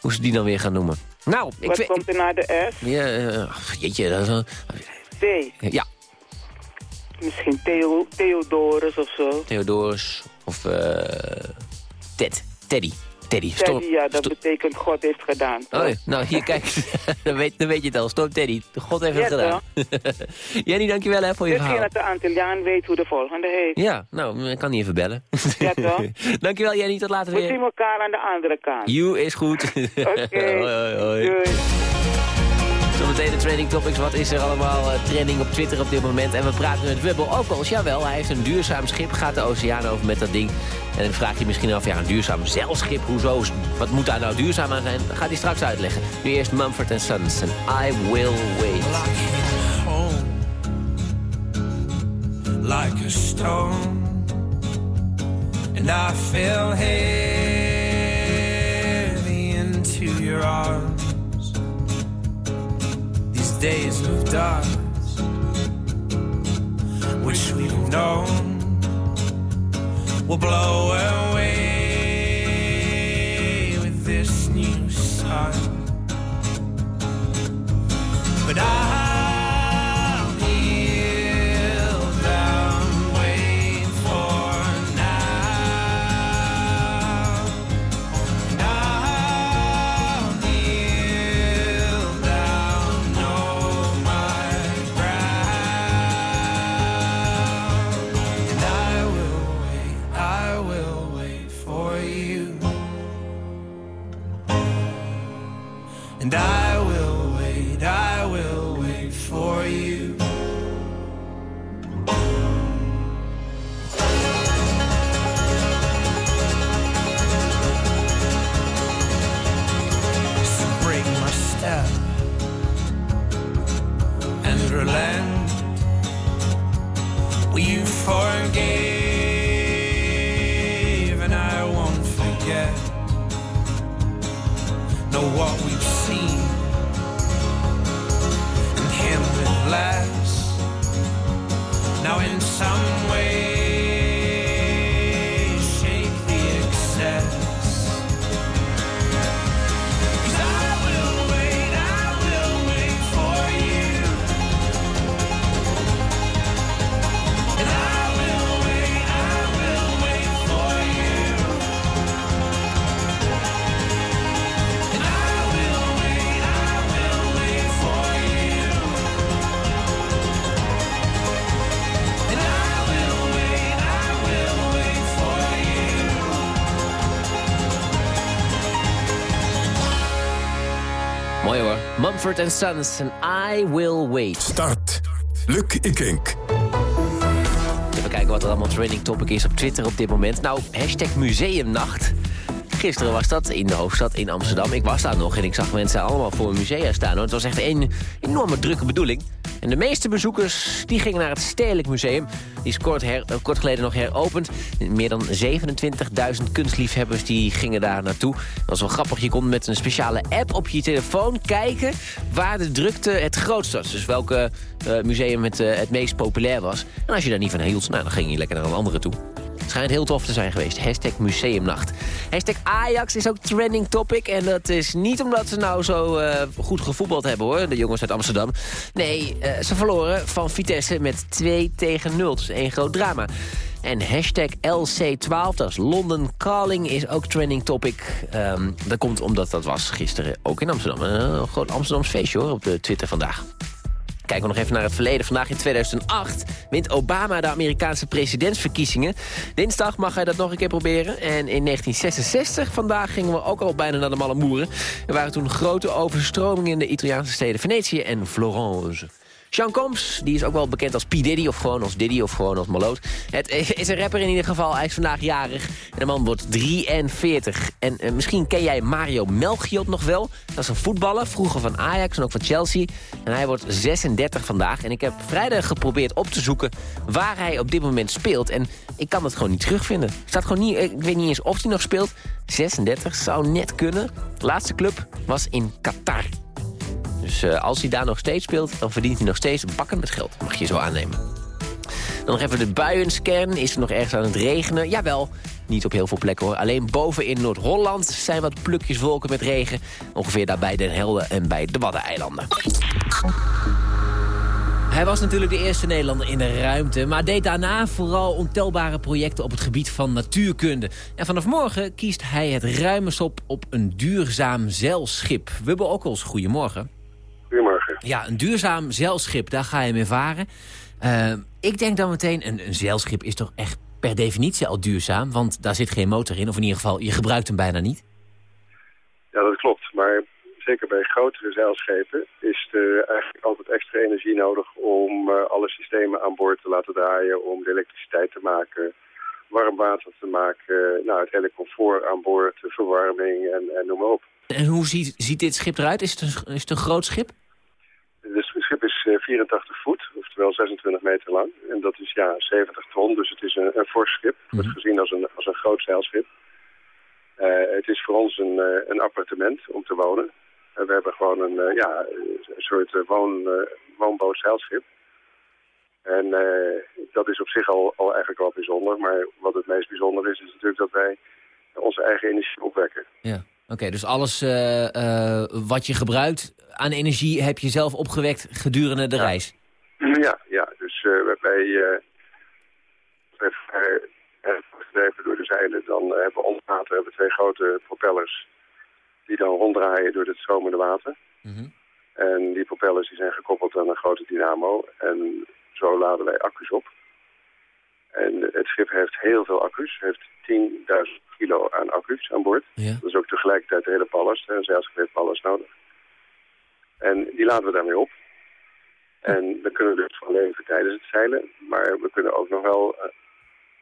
Hoe ze die dan weer gaan noemen. Nou, ik Wat komt er na de S? Ja, ach, jeetje, dat is een... T. Ja, Misschien Theo, Theodorus of zo. Theodorus of eh Ted. Teddy. Teddy. Storm. Teddy, ja, dat Sto- betekent God heeft gedaan. toch? Oh, ja. nou hier, kijk. dan, weet, dan weet je het al. Storm Teddy. God heeft het gedaan. Jenny, dankjewel hè, voor je Misschien verhaal. dat de Antilliaan weet hoe de volgende heet. Ja, nou, ik kan niet even bellen. Ja, toch? dankjewel Jenny, tot later We weer. zien elkaar aan de andere kant. You is goed. Oké. hoi, hoi, hoi. Doei. Zometeen de trending topics. Wat is er allemaal eh, trending op Twitter op dit moment? En we praten met Wubbel ook eens. Jawel, hij heeft een duurzaam schip. Gaat de oceaan over met dat ding. En dan vraag je misschien af, ja, een duurzaam zeilschip. Hoezo? Wat moet daar nou duurzaam aan zijn? Gaat hij straks uitleggen. Nu eerst Mumford Sons en I Will Wait. like a stone, and I fell heavy into your arms. Days of dust, which we've known, will blow away with this new sun. But I'll Mumford Sons en I Will Wait. Start. Luc Ikink. Even kijken wat er allemaal trending topic is op Twitter op dit moment. Nou, hashtag museumnacht. Gisteren was dat in de hoofdstad in Amsterdam. Ik was daar nog en ik zag mensen allemaal voor een musea staan. Hoor. Het was echt een enorme drukke bedoeling. En de meeste bezoekers die gingen naar het Stedelijk Museum. Die is kort, her- eh, kort geleden nog heropend. Meer dan 27.000 kunstliefhebbers die gingen daar naartoe. Dat was wel grappig. Je kon met een speciale app op je telefoon kijken... waar de drukte het grootst was. Dus welke eh, museum het, eh, het meest populair was. En als je daar niet van hield, nou, dan ging je lekker naar een andere toe. Schijnt heel tof te zijn geweest. Hashtag museumnacht. Hashtag Ajax is ook trending topic. En dat is niet omdat ze nou zo eh, goed gevoetbald hebben hoor. De jongens uit Amsterdam. Nee, eh, ze verloren van Vitesse met 2 tegen 0. Dus één groot drama. En hashtag LC12, dat is London Calling, is ook trending topic. Ehm, dat komt omdat dat was gisteren ook in Amsterdam. Een groot Amsterdams feestje hoor, op de Twitter vandaag. Kijken we nog even naar het verleden. Vandaag in 2008 wint Obama de Amerikaanse presidentsverkiezingen. Dinsdag mag hij dat nog een keer proberen. En in 1966, vandaag, gingen we ook al bijna naar de malle moeren. Er waren toen grote overstromingen in de Italiaanse steden Venetië en Florence. Sean Combs, die is ook wel bekend als P. Diddy of gewoon als Diddy of gewoon als Maloot. Het is een rapper in ieder geval, hij is vandaag jarig. En de man wordt 43. En eh, misschien ken jij Mario Melchiot nog wel. Dat is een voetballer, vroeger van Ajax en ook van Chelsea. En hij wordt 36 vandaag. En ik heb vrijdag geprobeerd op te zoeken waar hij op dit moment speelt. En ik kan het gewoon niet terugvinden. Staat gewoon niet, ik weet niet eens of hij nog speelt. 36 zou net kunnen. De laatste club was in Qatar. Dus eh, als hij daar nog steeds speelt, dan verdient hij nog steeds bakken met geld. Mag je zo aannemen. Dan nog even de buienscan. Is er nog ergens aan het regenen? Jawel, niet op heel veel plekken hoor. Alleen boven in Noord-Holland zijn wat plukjes wolken met regen. Ongeveer daar bij Den Helder en bij de Waddeneilanden. Hij was natuurlijk de eerste Nederlander in de ruimte... maar deed daarna vooral ontelbare projecten op het gebied van natuurkunde. En vanaf morgen kiest hij het ruimers op een duurzaam zeilschip. Wubbe Okkels, goedemorgen. Goedemorgen. Ja, een duurzaam zeilschip, daar ga je mee varen. Eh, ik denk dan meteen, een, een zeilschip is toch echt per definitie al duurzaam... want daar zit geen motor in, of in ieder geval, je gebruikt hem bijna niet. Ja, dat klopt. Maar zeker bij grotere zeilschepen is er eigenlijk altijd extra energie nodig om eh, alle systemen aan boord te laten draaien, om de elektriciteit te maken, warm water te maken, nou, het hele comfort aan boord, de verwarming en, en noem maar op. En hoe ziet, ziet dit schip eruit? Is het een, is het een groot schip? Dus het schip is eh, 84 voet, oftewel 26 meter lang. En dat is ja 70 ton, dus het is een, een fors schip. Het wordt gezien als een, als een groot zeilschip. Eh, het is voor ons een, eh, een appartement om te wonen. Eh, we hebben gewoon een, eh, ja, een soort eh, woon, eh, woonboot zeilschip. En eh, dat is op zich al, al eigenlijk wel bijzonder. Maar wat het meest bijzonder is, is natuurlijk dat wij onze eigen energie opwekken. Ja. Oké, dus alles eh, eh, wat je gebruikt aan energie heb je zelf opgewekt gedurende de reis? Ja, ja. Dus wij, uh, wij varen eh, gedreven door de zeilen. Dan hebben we onder water hebben we twee grote propellers die dan ronddraaien door het stromende water. En die propellers die zijn gekoppeld aan een grote dynamo. En zo laden wij accu's op. En het schip heeft heel veel accu's. Heeft 10.000 kilo aan accu's aan boord. Dat is ook tegelijkertijd de hele ballast. hè. Een zeilschip heeft ballast nodig. En die laden we daarmee op. En dan kunnen we dus van leven tijdens het zeilen. Maar we kunnen ook nog wel eh,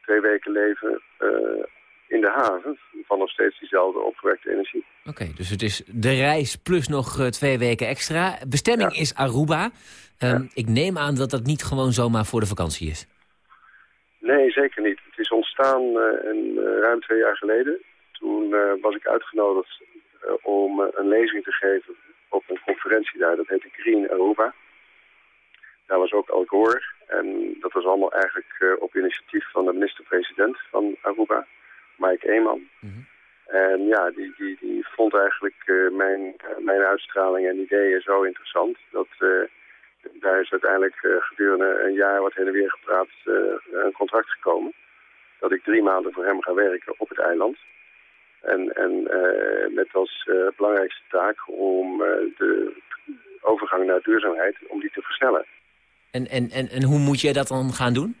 twee weken leven eh, in de haven. Van nog steeds diezelfde opgewekte energie. Oké, dus het is de reis plus nog eh, twee weken extra. Bestemming is Aruba. Ehm, Ik neem aan dat dat niet gewoon zomaar voor de vakantie is. Nee, zeker niet. Ontstaan eh, een, eh, ruim twee jaar geleden. Toen eh, was ik uitgenodigd eh, om eh, een lezing te geven op een conferentie daar. Dat heette Green Aruba. Daar was ook Al Gore. En dat was allemaal eigenlijk eh, op initiatief van de minister-president van Aruba, Mike Eeman. En ja, die, die, die vond eigenlijk eh, mijn, eh, mijn uitstraling en ideeën zo interessant. Dat eh, daar is uiteindelijk eh, gedurende een jaar wat heen en weer gepraat eh, een contract gekomen. Dat ik drie maanden voor hem ga werken op het eiland. En, en eh, met als eh, belangrijkste taak om eh, de overgang naar duurzaamheid, om die te versnellen. En, en, en, en hoe moet jij dat dan gaan doen?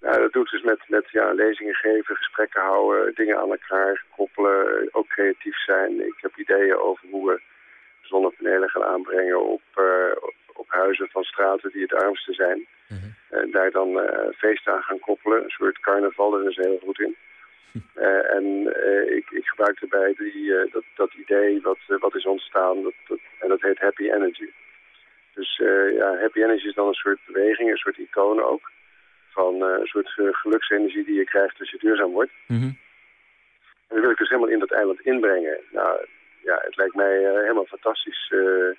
Nou, dat doe ik dus met, met ja, lezingen geven, gesprekken houden, dingen aan elkaar koppelen, ook creatief zijn. Ik heb ideeën over hoe we zonnepanelen gaan aanbrengen op, op- huizen van straten die het armste zijn. En daar dan eh, feesten aan gaan koppelen. Een soort carnaval, daar is heel goed in. Eh, en eh, ik, ik gebruik daarbij die, eh, dat, dat idee wat, eh, wat is ontstaan. Dat, dat, en dat heet happy energy. Dus eh, ja, happy energy is dan een soort beweging, een soort icoon ook. Van eh, een soort eh, geluksenergie die je krijgt als je duurzaam wordt. En dat wil ik dus helemaal in dat eiland inbrengen. Nou, ja, het lijkt mij eh, helemaal fantastisch eh,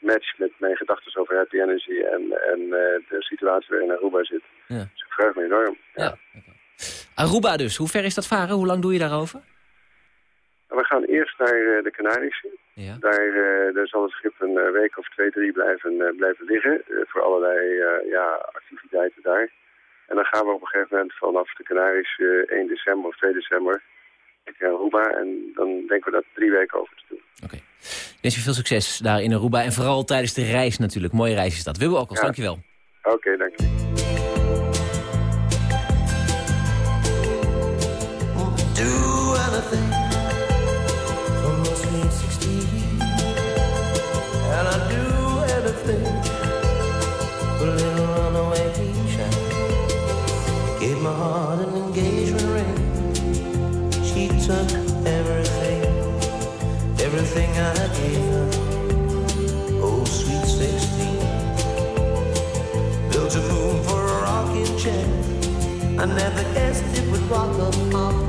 match met mijn gedachten over happy energy en, en eh, de situatie waarin Aruba zit. Ja. Dus ik verheug me enorm. Ja. Aruba dus, hoe ver is dat varen? Hoe lang doe je daarover? We gaan eerst naar eh, de Canarische. Daar, eh, daar zal het schip een week of twee, drie blijven, blijven liggen. voor allerlei ja, activiteiten daar. En dan gaan we op een gegeven moment vanaf de Canarische eh, 1 december of 2 december naar Aruba. En dan denken we daar drie weken over te doen. Ik wens je veel succes daar in Aruba. En vooral tijdens de reis natuurlijk. Mooie reis is dat. Wilbur Okkels, Ja. dankjewel. Oké, dank je. I never guessed it would rock up my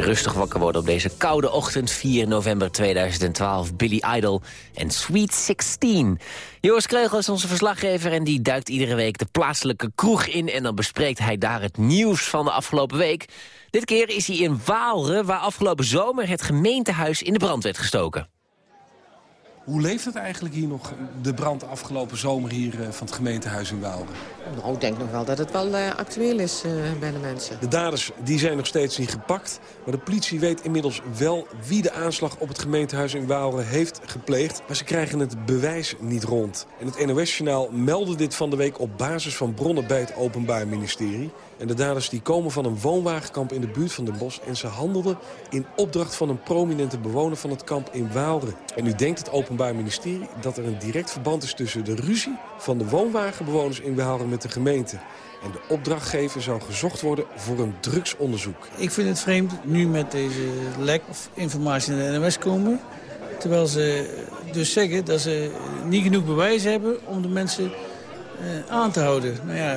rustig wakker worden op deze koude ochtend, 4 november 2012. Billy Idol en Sweet 16. Joris Kreugel is onze verslaggever en die duikt iedere week de plaatselijke kroeg in... en dan bespreekt hij daar het nieuws van de afgelopen week. Dit keer is hij in Waalre, waar afgelopen zomer het gemeentehuis in de brand werd gestoken. Hoe leeft het eigenlijk hier nog, de brand afgelopen zomer hier eh, van het gemeentehuis in Waalre? Nou, ik denk nog wel dat het wel eh, actueel is eh, bij de mensen. De daders die zijn nog steeds niet gepakt. Maar de politie weet inmiddels wel wie de aanslag op het gemeentehuis in Waalre heeft gepleegd. Maar ze krijgen het bewijs niet rond. En het NOS-journaal meldde dit van de week op basis van bronnen bij het Openbaar Ministerie. En de daders die komen van een woonwagenkamp in de buurt van Den Bosch... en ze handelden in opdracht van een prominente bewoner van het kamp in Waalre. En nu denkt het Openbaar Ministerie dat er een direct verband is... tussen de ruzie van de woonwagenbewoners in Waalre met de gemeente. En de opdrachtgever zou gezocht worden voor een drugsonderzoek. Ik vind het vreemd nu met deze lek of informatie naar de NOS komen... terwijl ze dus zeggen dat ze niet genoeg bewijs hebben om de mensen aan te houden. Nou ja,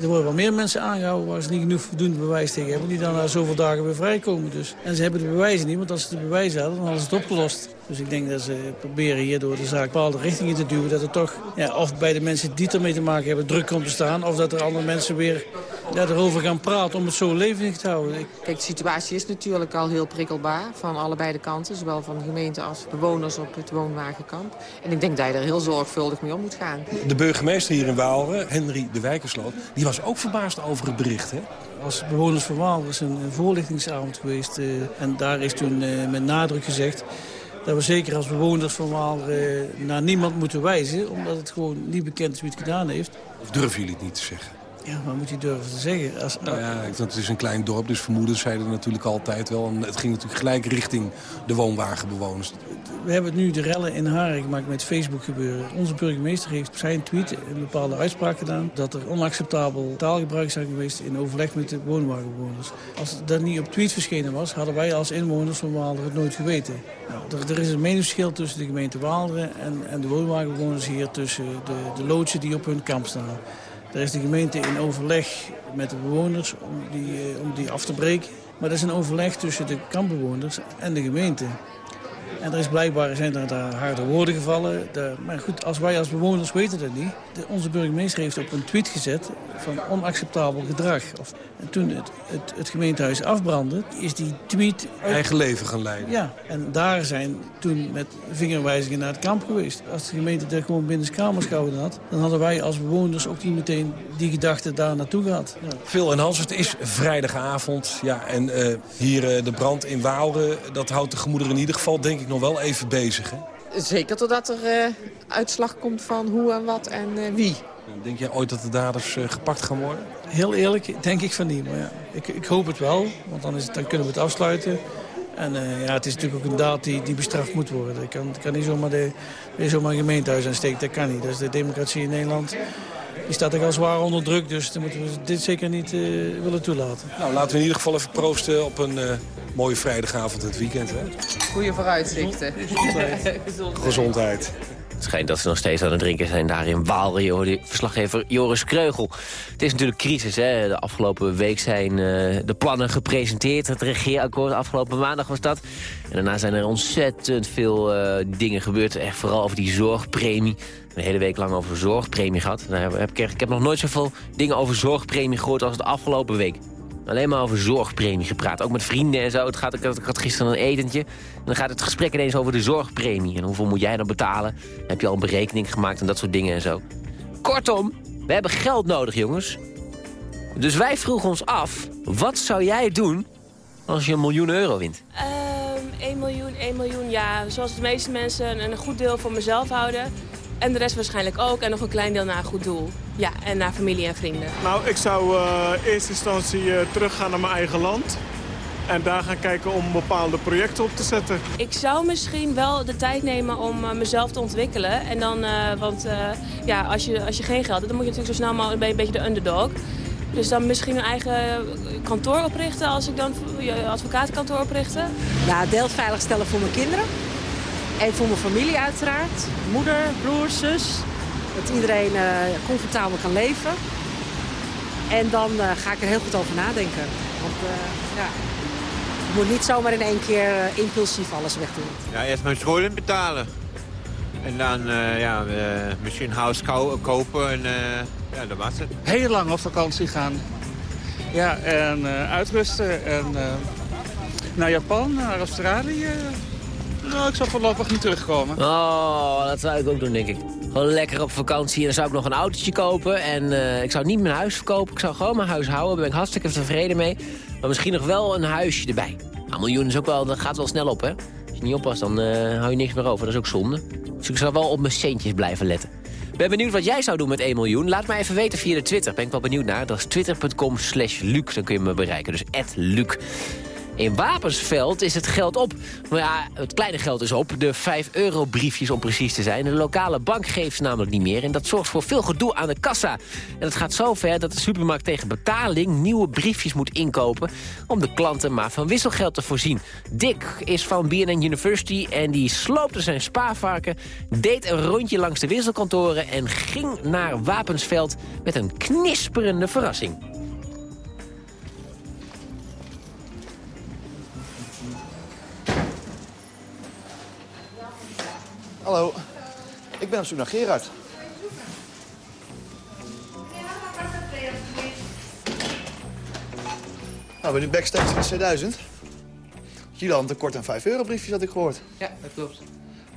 er worden wel meer mensen aangehouden waar ze niet genoeg voldoende bewijs tegen hebben... die dan na zoveel dagen weer vrijkomen. Dus. En ze hebben de bewijzen niet, want als ze de bewijzen hadden, dan hadden ze het opgelost. Dus ik denk dat ze proberen hierdoor de zaak bepaalde richtingen te duwen. Dat er toch, ja, of bij de mensen die ermee te maken hebben, druk komt te staan... of dat er andere mensen weer ja, erover gaan praten om het zo levendig te houden. Ik... Kijk, de situatie is natuurlijk al heel prikkelbaar van allebei de kanten. Zowel van de gemeente als bewoners op het woonwagenkamp. En ik denk dat je er heel zorgvuldig mee om moet gaan. De burgemeester hier in Waalre, Henry de Wijkersloot... die was ook verbaasd over het bericht, hè? Als bewoners van Waalre is een voorlichtingsavond geweest. eh, en daar is toen eh, met nadruk gezegd dat we zeker als bewoners van Waalre eh, naar niemand moeten wijzen... omdat het gewoon niet bekend wie het gedaan heeft. Of durven jullie het niet te zeggen? Ja, maar moet je durven te zeggen? Als, Nou ja, het is een klein dorp, dus vermoedens zeiden natuurlijk altijd wel. En het ging natuurlijk gelijk richting de woonwagenbewoners. We hebben nu de rellen in Haren gemaakt met Facebook gebeuren. Onze burgemeester heeft op zijn tweet een bepaalde uitspraak gedaan... dat er onacceptabel taalgebruik zijn geweest in overleg met de woonwagenbewoners. Als dat niet op tweet verschenen was, hadden wij als inwoners van Waalre het nooit geweten. Nou, er, er is een meningsverschil tussen de gemeente Waalre en, en de woonwagenbewoners hier... tussen de, de loodsen die op hun kamp staan. Daar is de gemeente in overleg met de bewoners om die, eh, om die af te breken. Maar dat is een overleg tussen de kampbewoners en de gemeente. En er is blijkbaar zijn er daar harde woorden gevallen. De- maar goed, als wij als bewoners weten dat niet. De, onze burgemeester heeft op een tweet gezet van onacceptabel gedrag. Of, en toen het, het, het gemeentehuis afbrandde, is die tweet... uit- Eigen leven gaan leiden. Ja, en daar zijn toen met vingerwijzingen naar het kamp geweest. Als de gemeente dat gewoon binnen kamers gehouden had... dan hadden wij als bewoners ook niet meteen die gedachte daar naartoe gehad. Ja. Phil en Hans, het is vrijdagavond. Ja, en eh, hier eh, de brand in Waalre, dat houdt de gemoederen in ieder geval denk ik nog wel even bezig. Hè? Zeker totdat er eh, uitslag komt van hoe en wat en eh, wie. Denk jij ooit dat de daders eh, gepakt gaan worden? Heel eerlijk, denk ik van niet. Maar ja, ik, ik hoop het wel, want dan, is het, dan kunnen we het afsluiten. En eh, ja, het is natuurlijk ook een daad die, die bestraft moet worden. Ik kan, ik kan niet zomaar, de, zomaar een gemeentehuis aansteken, dat kan niet. Dat is de democratie in Nederland. Die staat ook al zwaar onder druk, dus dan moeten we dit zeker niet eh, willen toelaten. Nou, laten we in ieder geval even proosten op een eh, mooie vrijdagavond het weekend. Hè? Goede vooruitzichten. Gezondheid. Het schijnt dat ze nog steeds aan het drinken zijn daar in hoorde verslaggever Joris Kreugel. Het is natuurlijk crisis, hè. De afgelopen week zijn eh, de plannen gepresenteerd. Het regeerakkoord, afgelopen maandag was dat. En daarna zijn er ontzettend veel eh, dingen gebeurd. Vooral over die zorgpremie. Een hele week lang over zorgpremie gehad. Heb ik, ik heb nog nooit zoveel dingen over zorgpremie gehoord als de afgelopen week. Alleen maar over zorgpremie gepraat. Ook met vrienden en zo. Het gaat, ik, had, ik had gisteren een etentje. En dan gaat het gesprek ineens over de zorgpremie. En hoeveel moet jij dan betalen? Heb je al een berekening gemaakt en dat soort dingen en zo. Kortom, we hebben geld nodig, jongens. Dus wij vroegen ons af, wat zou jij doen als je een miljoen euro wint? Ehm 1 miljoen, 1 miljoen, ja. Zoals de meeste mensen een goed deel voor mezelf houden. En de rest waarschijnlijk ook. En nog een klein deel naar een goed doel. Ja, en naar familie en vrienden. Nou, ik zou eh, in eerste instantie eh, teruggaan naar mijn eigen land. En daar gaan kijken om bepaalde projecten op te zetten. Ik zou misschien wel de tijd nemen om eh, mezelf te ontwikkelen. En dan, eh, want eh, ja, als je, als je geen geld hebt, dan moet je natuurlijk zo snel mogelijk een beetje de underdog. Dus dan misschien een eigen kantoor oprichten als ik dan je advocatenkantoor oprichten. Ja, deels veiligstellen voor mijn kinderen. En voor mijn familie uiteraard. Moeder, broer, zus. Dat iedereen eh, comfortabel kan leven. En dan eh, ga ik er heel goed over nadenken. Want eh, ja, Je moet niet zomaar in één keer impulsief alles wegdoen. Ja, eerst mijn scholen betalen. En dan eh, ja, eh, misschien huis kopen en eh, ja, dat was het. Heel lang op vakantie gaan. Ja, en eh, uitrusten. En eh, naar Japan, naar Australië. Nou, ik zal voorlopig niet terugkomen. Oh, dat zou ik ook doen, denk ik. Gewoon lekker op vakantie en dan zou ik nog een autootje kopen. En eh, ik zou niet mijn huis verkopen. Ik zou gewoon mijn huis houden. Daar ben ik hartstikke tevreden mee. Maar misschien nog wel een huisje erbij. Nou, een miljoen is ook wel, dat gaat wel snel op, hè? Als je niet oppast, dan eh, hou je niks meer over. Dat is ook zonde. Dus ik zou wel op mijn centjes blijven letten. Ben benieuwd wat jij zou doen met 1 miljoen. Laat me even weten via de Twitter. Ben ik wel benieuwd naar. Dat is twitter.com slash Luc. Dan kun je me bereiken. Dus Luc. In Wapensveld is het geld op. Maar ja, het kleine geld is op. De 5 euro briefjes om precies te zijn. De lokale bank geeft ze namelijk niet meer. En dat zorgt voor veel gedoe aan de kassa. En het gaat zo ver dat de supermarkt tegen betaling nieuwe briefjes moet inkopen... om de klanten maar van wisselgeld te voorzien. Dick is van BNN University en die sloopte zijn spaarvarken... deed een rondje langs de wisselkantoren en ging naar Wapensveld... met een knisperende verrassing. Hallo, ik ben op zoek naar Gerard. Nou, we nu backstage in de C1000. Jullie hadden een tekort aan 5 euro briefjes, had ik gehoord. Ja, dat klopt.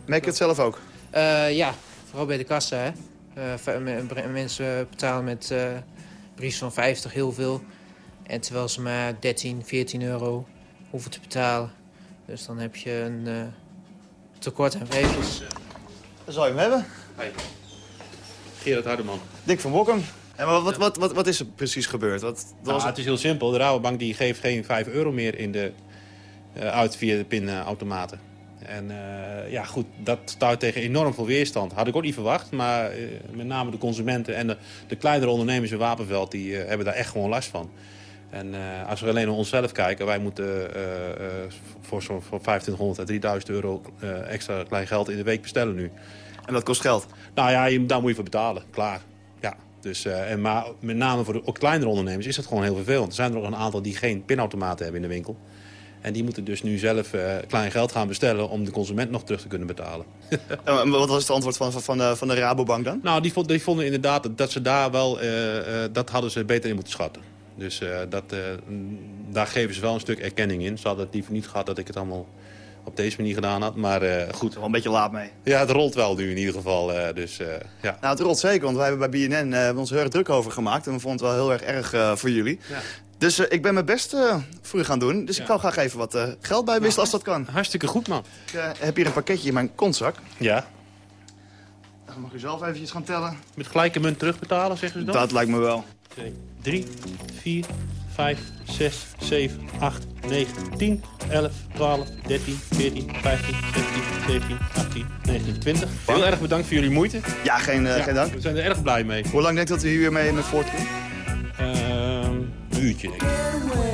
Merk je het zelf ook? Eh, ja, vooral bij de kassa. Hè. Bre- mensen betalen met eh briefjes van 50 heel veel. En terwijl ze maar 13, 14 euro hoeven te betalen. Dus dan heb je een tekort aan briefjes. Dan zou je hem hebben. Gerard Hardeman. Dick van Wokkum. En wat, wat, wat, wat, wat is er precies gebeurd? Wat, dat Nou, was het is heel simpel. De Rabobank die geeft geen 5 euro meer in de, eh, uit via de pinautomaten. En eh, ja, goed, dat stuit tegen enorm veel weerstand. Had ik ook niet verwacht, maar eh, met name de consumenten en de, de kleinere ondernemers in Wapenveld... die eh, hebben daar echt gewoon last van. En eh, als we alleen naar onszelf kijken, wij moeten eh, eh, voor zo'n voor 2500 à 3000 euro extra klein geld in de week bestellen nu. En dat kost geld? Nou ja, je, daar moet je voor betalen, klaar. Ja, dus, en, maar met name voor de ook kleinere ondernemers is het gewoon heel vervelend. Er zijn er nog een aantal die geen pinautomaten hebben in de winkel. En die moeten dus nu zelf klein geld gaan bestellen om de consument nog terug te kunnen betalen. En wat was het antwoord van, van, de, van de Rabobank dan? Nou, die, vond, die vonden inderdaad dat- dat ze daar wel, dat hadden ze beter in moeten schatten. Dus eh, dat, eh, daar geven ze wel een stuk erkenning in. Ze hadden het liever niet gehad dat ik het allemaal op deze manier gedaan had. Maar eh, goed. Wel een beetje laat mee. Ja, het rolt wel nu in ieder geval. eh, dus eh, ja. Nou, het rolt zeker, want wij hebben bij BNN eh, hebben ons heel erg druk over gemaakt. En we vonden het wel heel erg erg eh, voor jullie. Ja. Dus eh, ik ben mijn best voor u gaan doen. Dus ik wou graag even wat eh, geld bijwisselen als dat kan. Hartstikke goed, man. Ik heb hier een pakketje in mijn kontzak. Ja. Dan mag u zelf eventjes gaan tellen. Met gelijke munt terugbetalen, zeggen ze dan? Dat lijkt me wel. 3, 4, 5, 6, 7, 8, 9, 10, 11, 12, 13, 14, 15, 16, 17, 18, 19, 20. Heel erg bedankt voor jullie moeite. Ja, geen, eh, geen dank. We zijn er erg blij mee. Hoe lang denkt u dat u hiermee mee voortkomt? Ehm een uurtje, denk ik.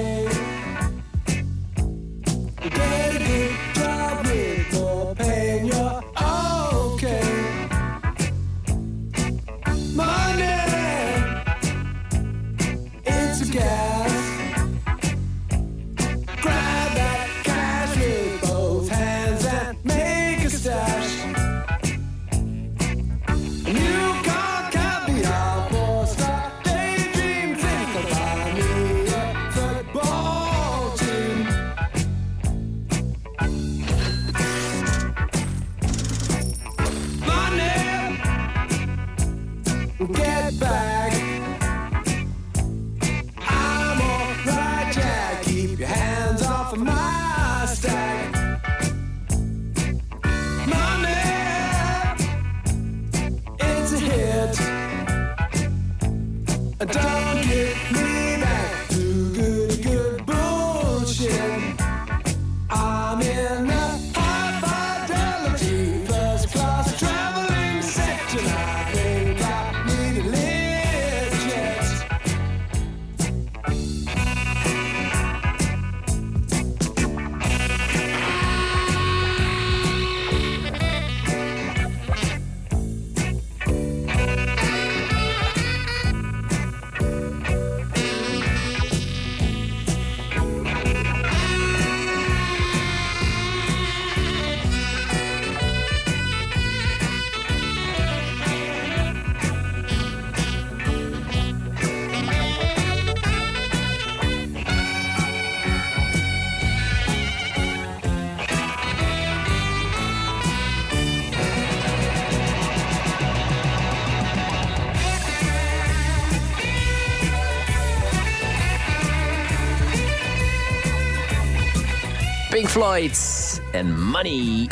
Floyd en Money.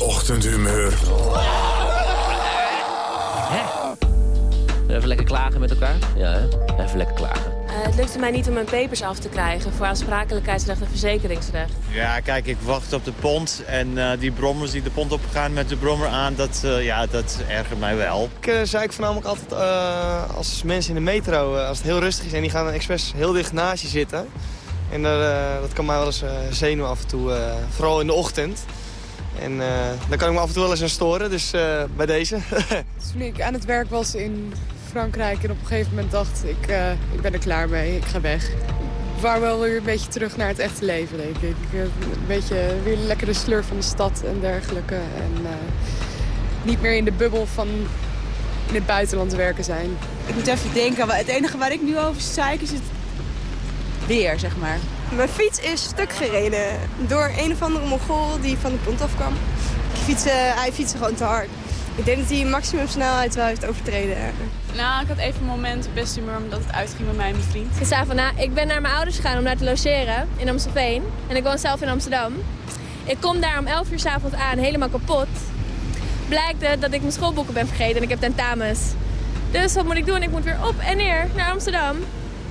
Ochtendhumeur. Even lekker klagen met elkaar? Ja, hè? Even lekker klagen. Eh, het lukte mij niet om mijn papers af te krijgen voor aansprakelijkheidsrecht en verzekeringsrecht. Ja, kijk, ik wacht op de pont en eh, die brommers die de pont opgaan met de brommer aan, dat, uh, ja, dat ergert mij wel. Ik uh, zei ik voornamelijk altijd als mensen in de metro, als het heel rustig is en die gaan dan expres heel dicht naast je zitten. En dat kan mij wel eens zenuwen af en toe, vooral in de ochtend. En uh, daar kan ik me af en toe wel eens aan storen, dus uh, bij deze. Toen ik aan het werk was in Frankrijk en op een gegeven moment dacht ik, uh, ik ben er klaar mee, ik ga weg. Ik wou wel weer een beetje terug naar het echte leven, denk ik. Een beetje weer lekker de sleur van de stad en dergelijke. En niet meer in de bubbel van in het buitenland werken zijn. Ik moet even denken, het enige waar ik nu over zeik is het weer, zeg maar. Mijn fiets is stuk gereden door een of andere Mongool die van de pont afkwam. Fietsen, hij fietste gewoon te hard. Ik denk dat hij maximumsnelheid wel heeft overtreden. Nou, ik had even een moment best humeur omdat het uitging met mij en mijn vriend. Gisteravond, nou, ik ben naar mijn ouders gegaan om daar te logeren in Amstelveen. En ik woon zelf in Amsterdam. Ik kom daar om 11 uur s avonds aan, helemaal kapot. Blijkt dat ik mijn schoolboeken ben vergeten en ik heb tentamens. Dus wat moet ik doen? Ik moet weer op en neer naar Amsterdam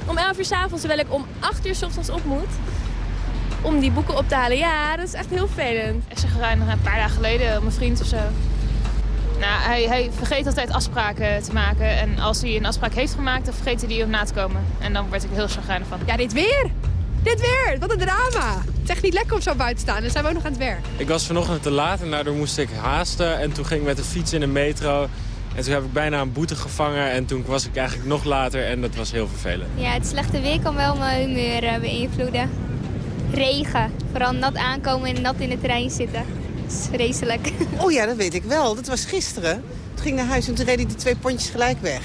om 11 uur s'avonds, terwijl ik om 8 uur s ochtends op moet. Om die boeken op te halen. Ja, dat is echt heel vervelend. Ik zeg nog een paar dagen geleden, mijn vriend of zo. Nou, hij, hij vergeet altijd afspraken te maken. En als hij een afspraak heeft gemaakt, dan vergeet hij die om na te komen. En dan word ik heel chagrijnig van. Ja, dit weer! Dit weer! Wat een drama! Het is echt niet lekker om zo buiten te staan. Dan zijn we ook nog aan het werk. Ik was vanochtend te laat en daardoor moest ik haasten. En toen ging ik met de fiets in de metro. En toen heb ik bijna een boete gevangen en toen was ik eigenlijk nog later en dat was heel vervelend. Ja, het slechte weer kan wel mijn humeur uh, beïnvloeden. Regen, vooral nat aankomen en nat in de trein zitten. Dat is vreselijk. Oh ja, dat weet ik wel. Dat was gisteren. Toen ging naar huis en toen reed ik die twee pontjes gelijk weg.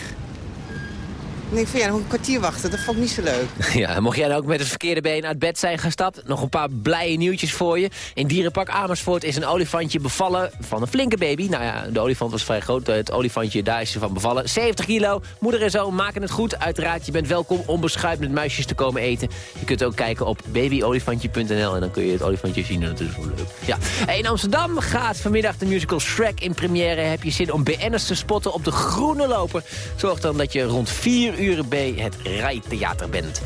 En ik van ja, nog een kwartier wachten, dat vond ik niet zo leuk. Ja, mocht jij dan ook met het verkeerde been uit bed zijn gestapt... nog een paar blije nieuwtjes voor je. In Dierenpark Amersfoort is een olifantje bevallen van een flinke baby. Nou ja, de olifant was vrij groot. Het olifantje, daar is ze van bevallen. 70 kilo. Moeder en zoon maken het goed. Uiteraard, je bent welkom om beschuit met muisjes te komen eten. Je kunt ook kijken op babyolifantje.nl en dan kun je het olifantje zien. En dat is wel leuk. Ja. In Amsterdam gaat vanmiddag de musical Shrek in première. Heb je zin om BN'ers te spotten op de groene loper? Zorg dan dat je rond 4 uur bij het Rijtheater bent.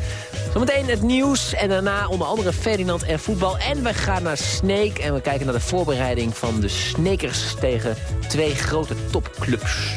Zometeen het nieuws en daarna onder andere Ferdinand en voetbal. En we gaan naar Snake en we kijken naar de voorbereiding van de Snakers tegen twee grote topclubs.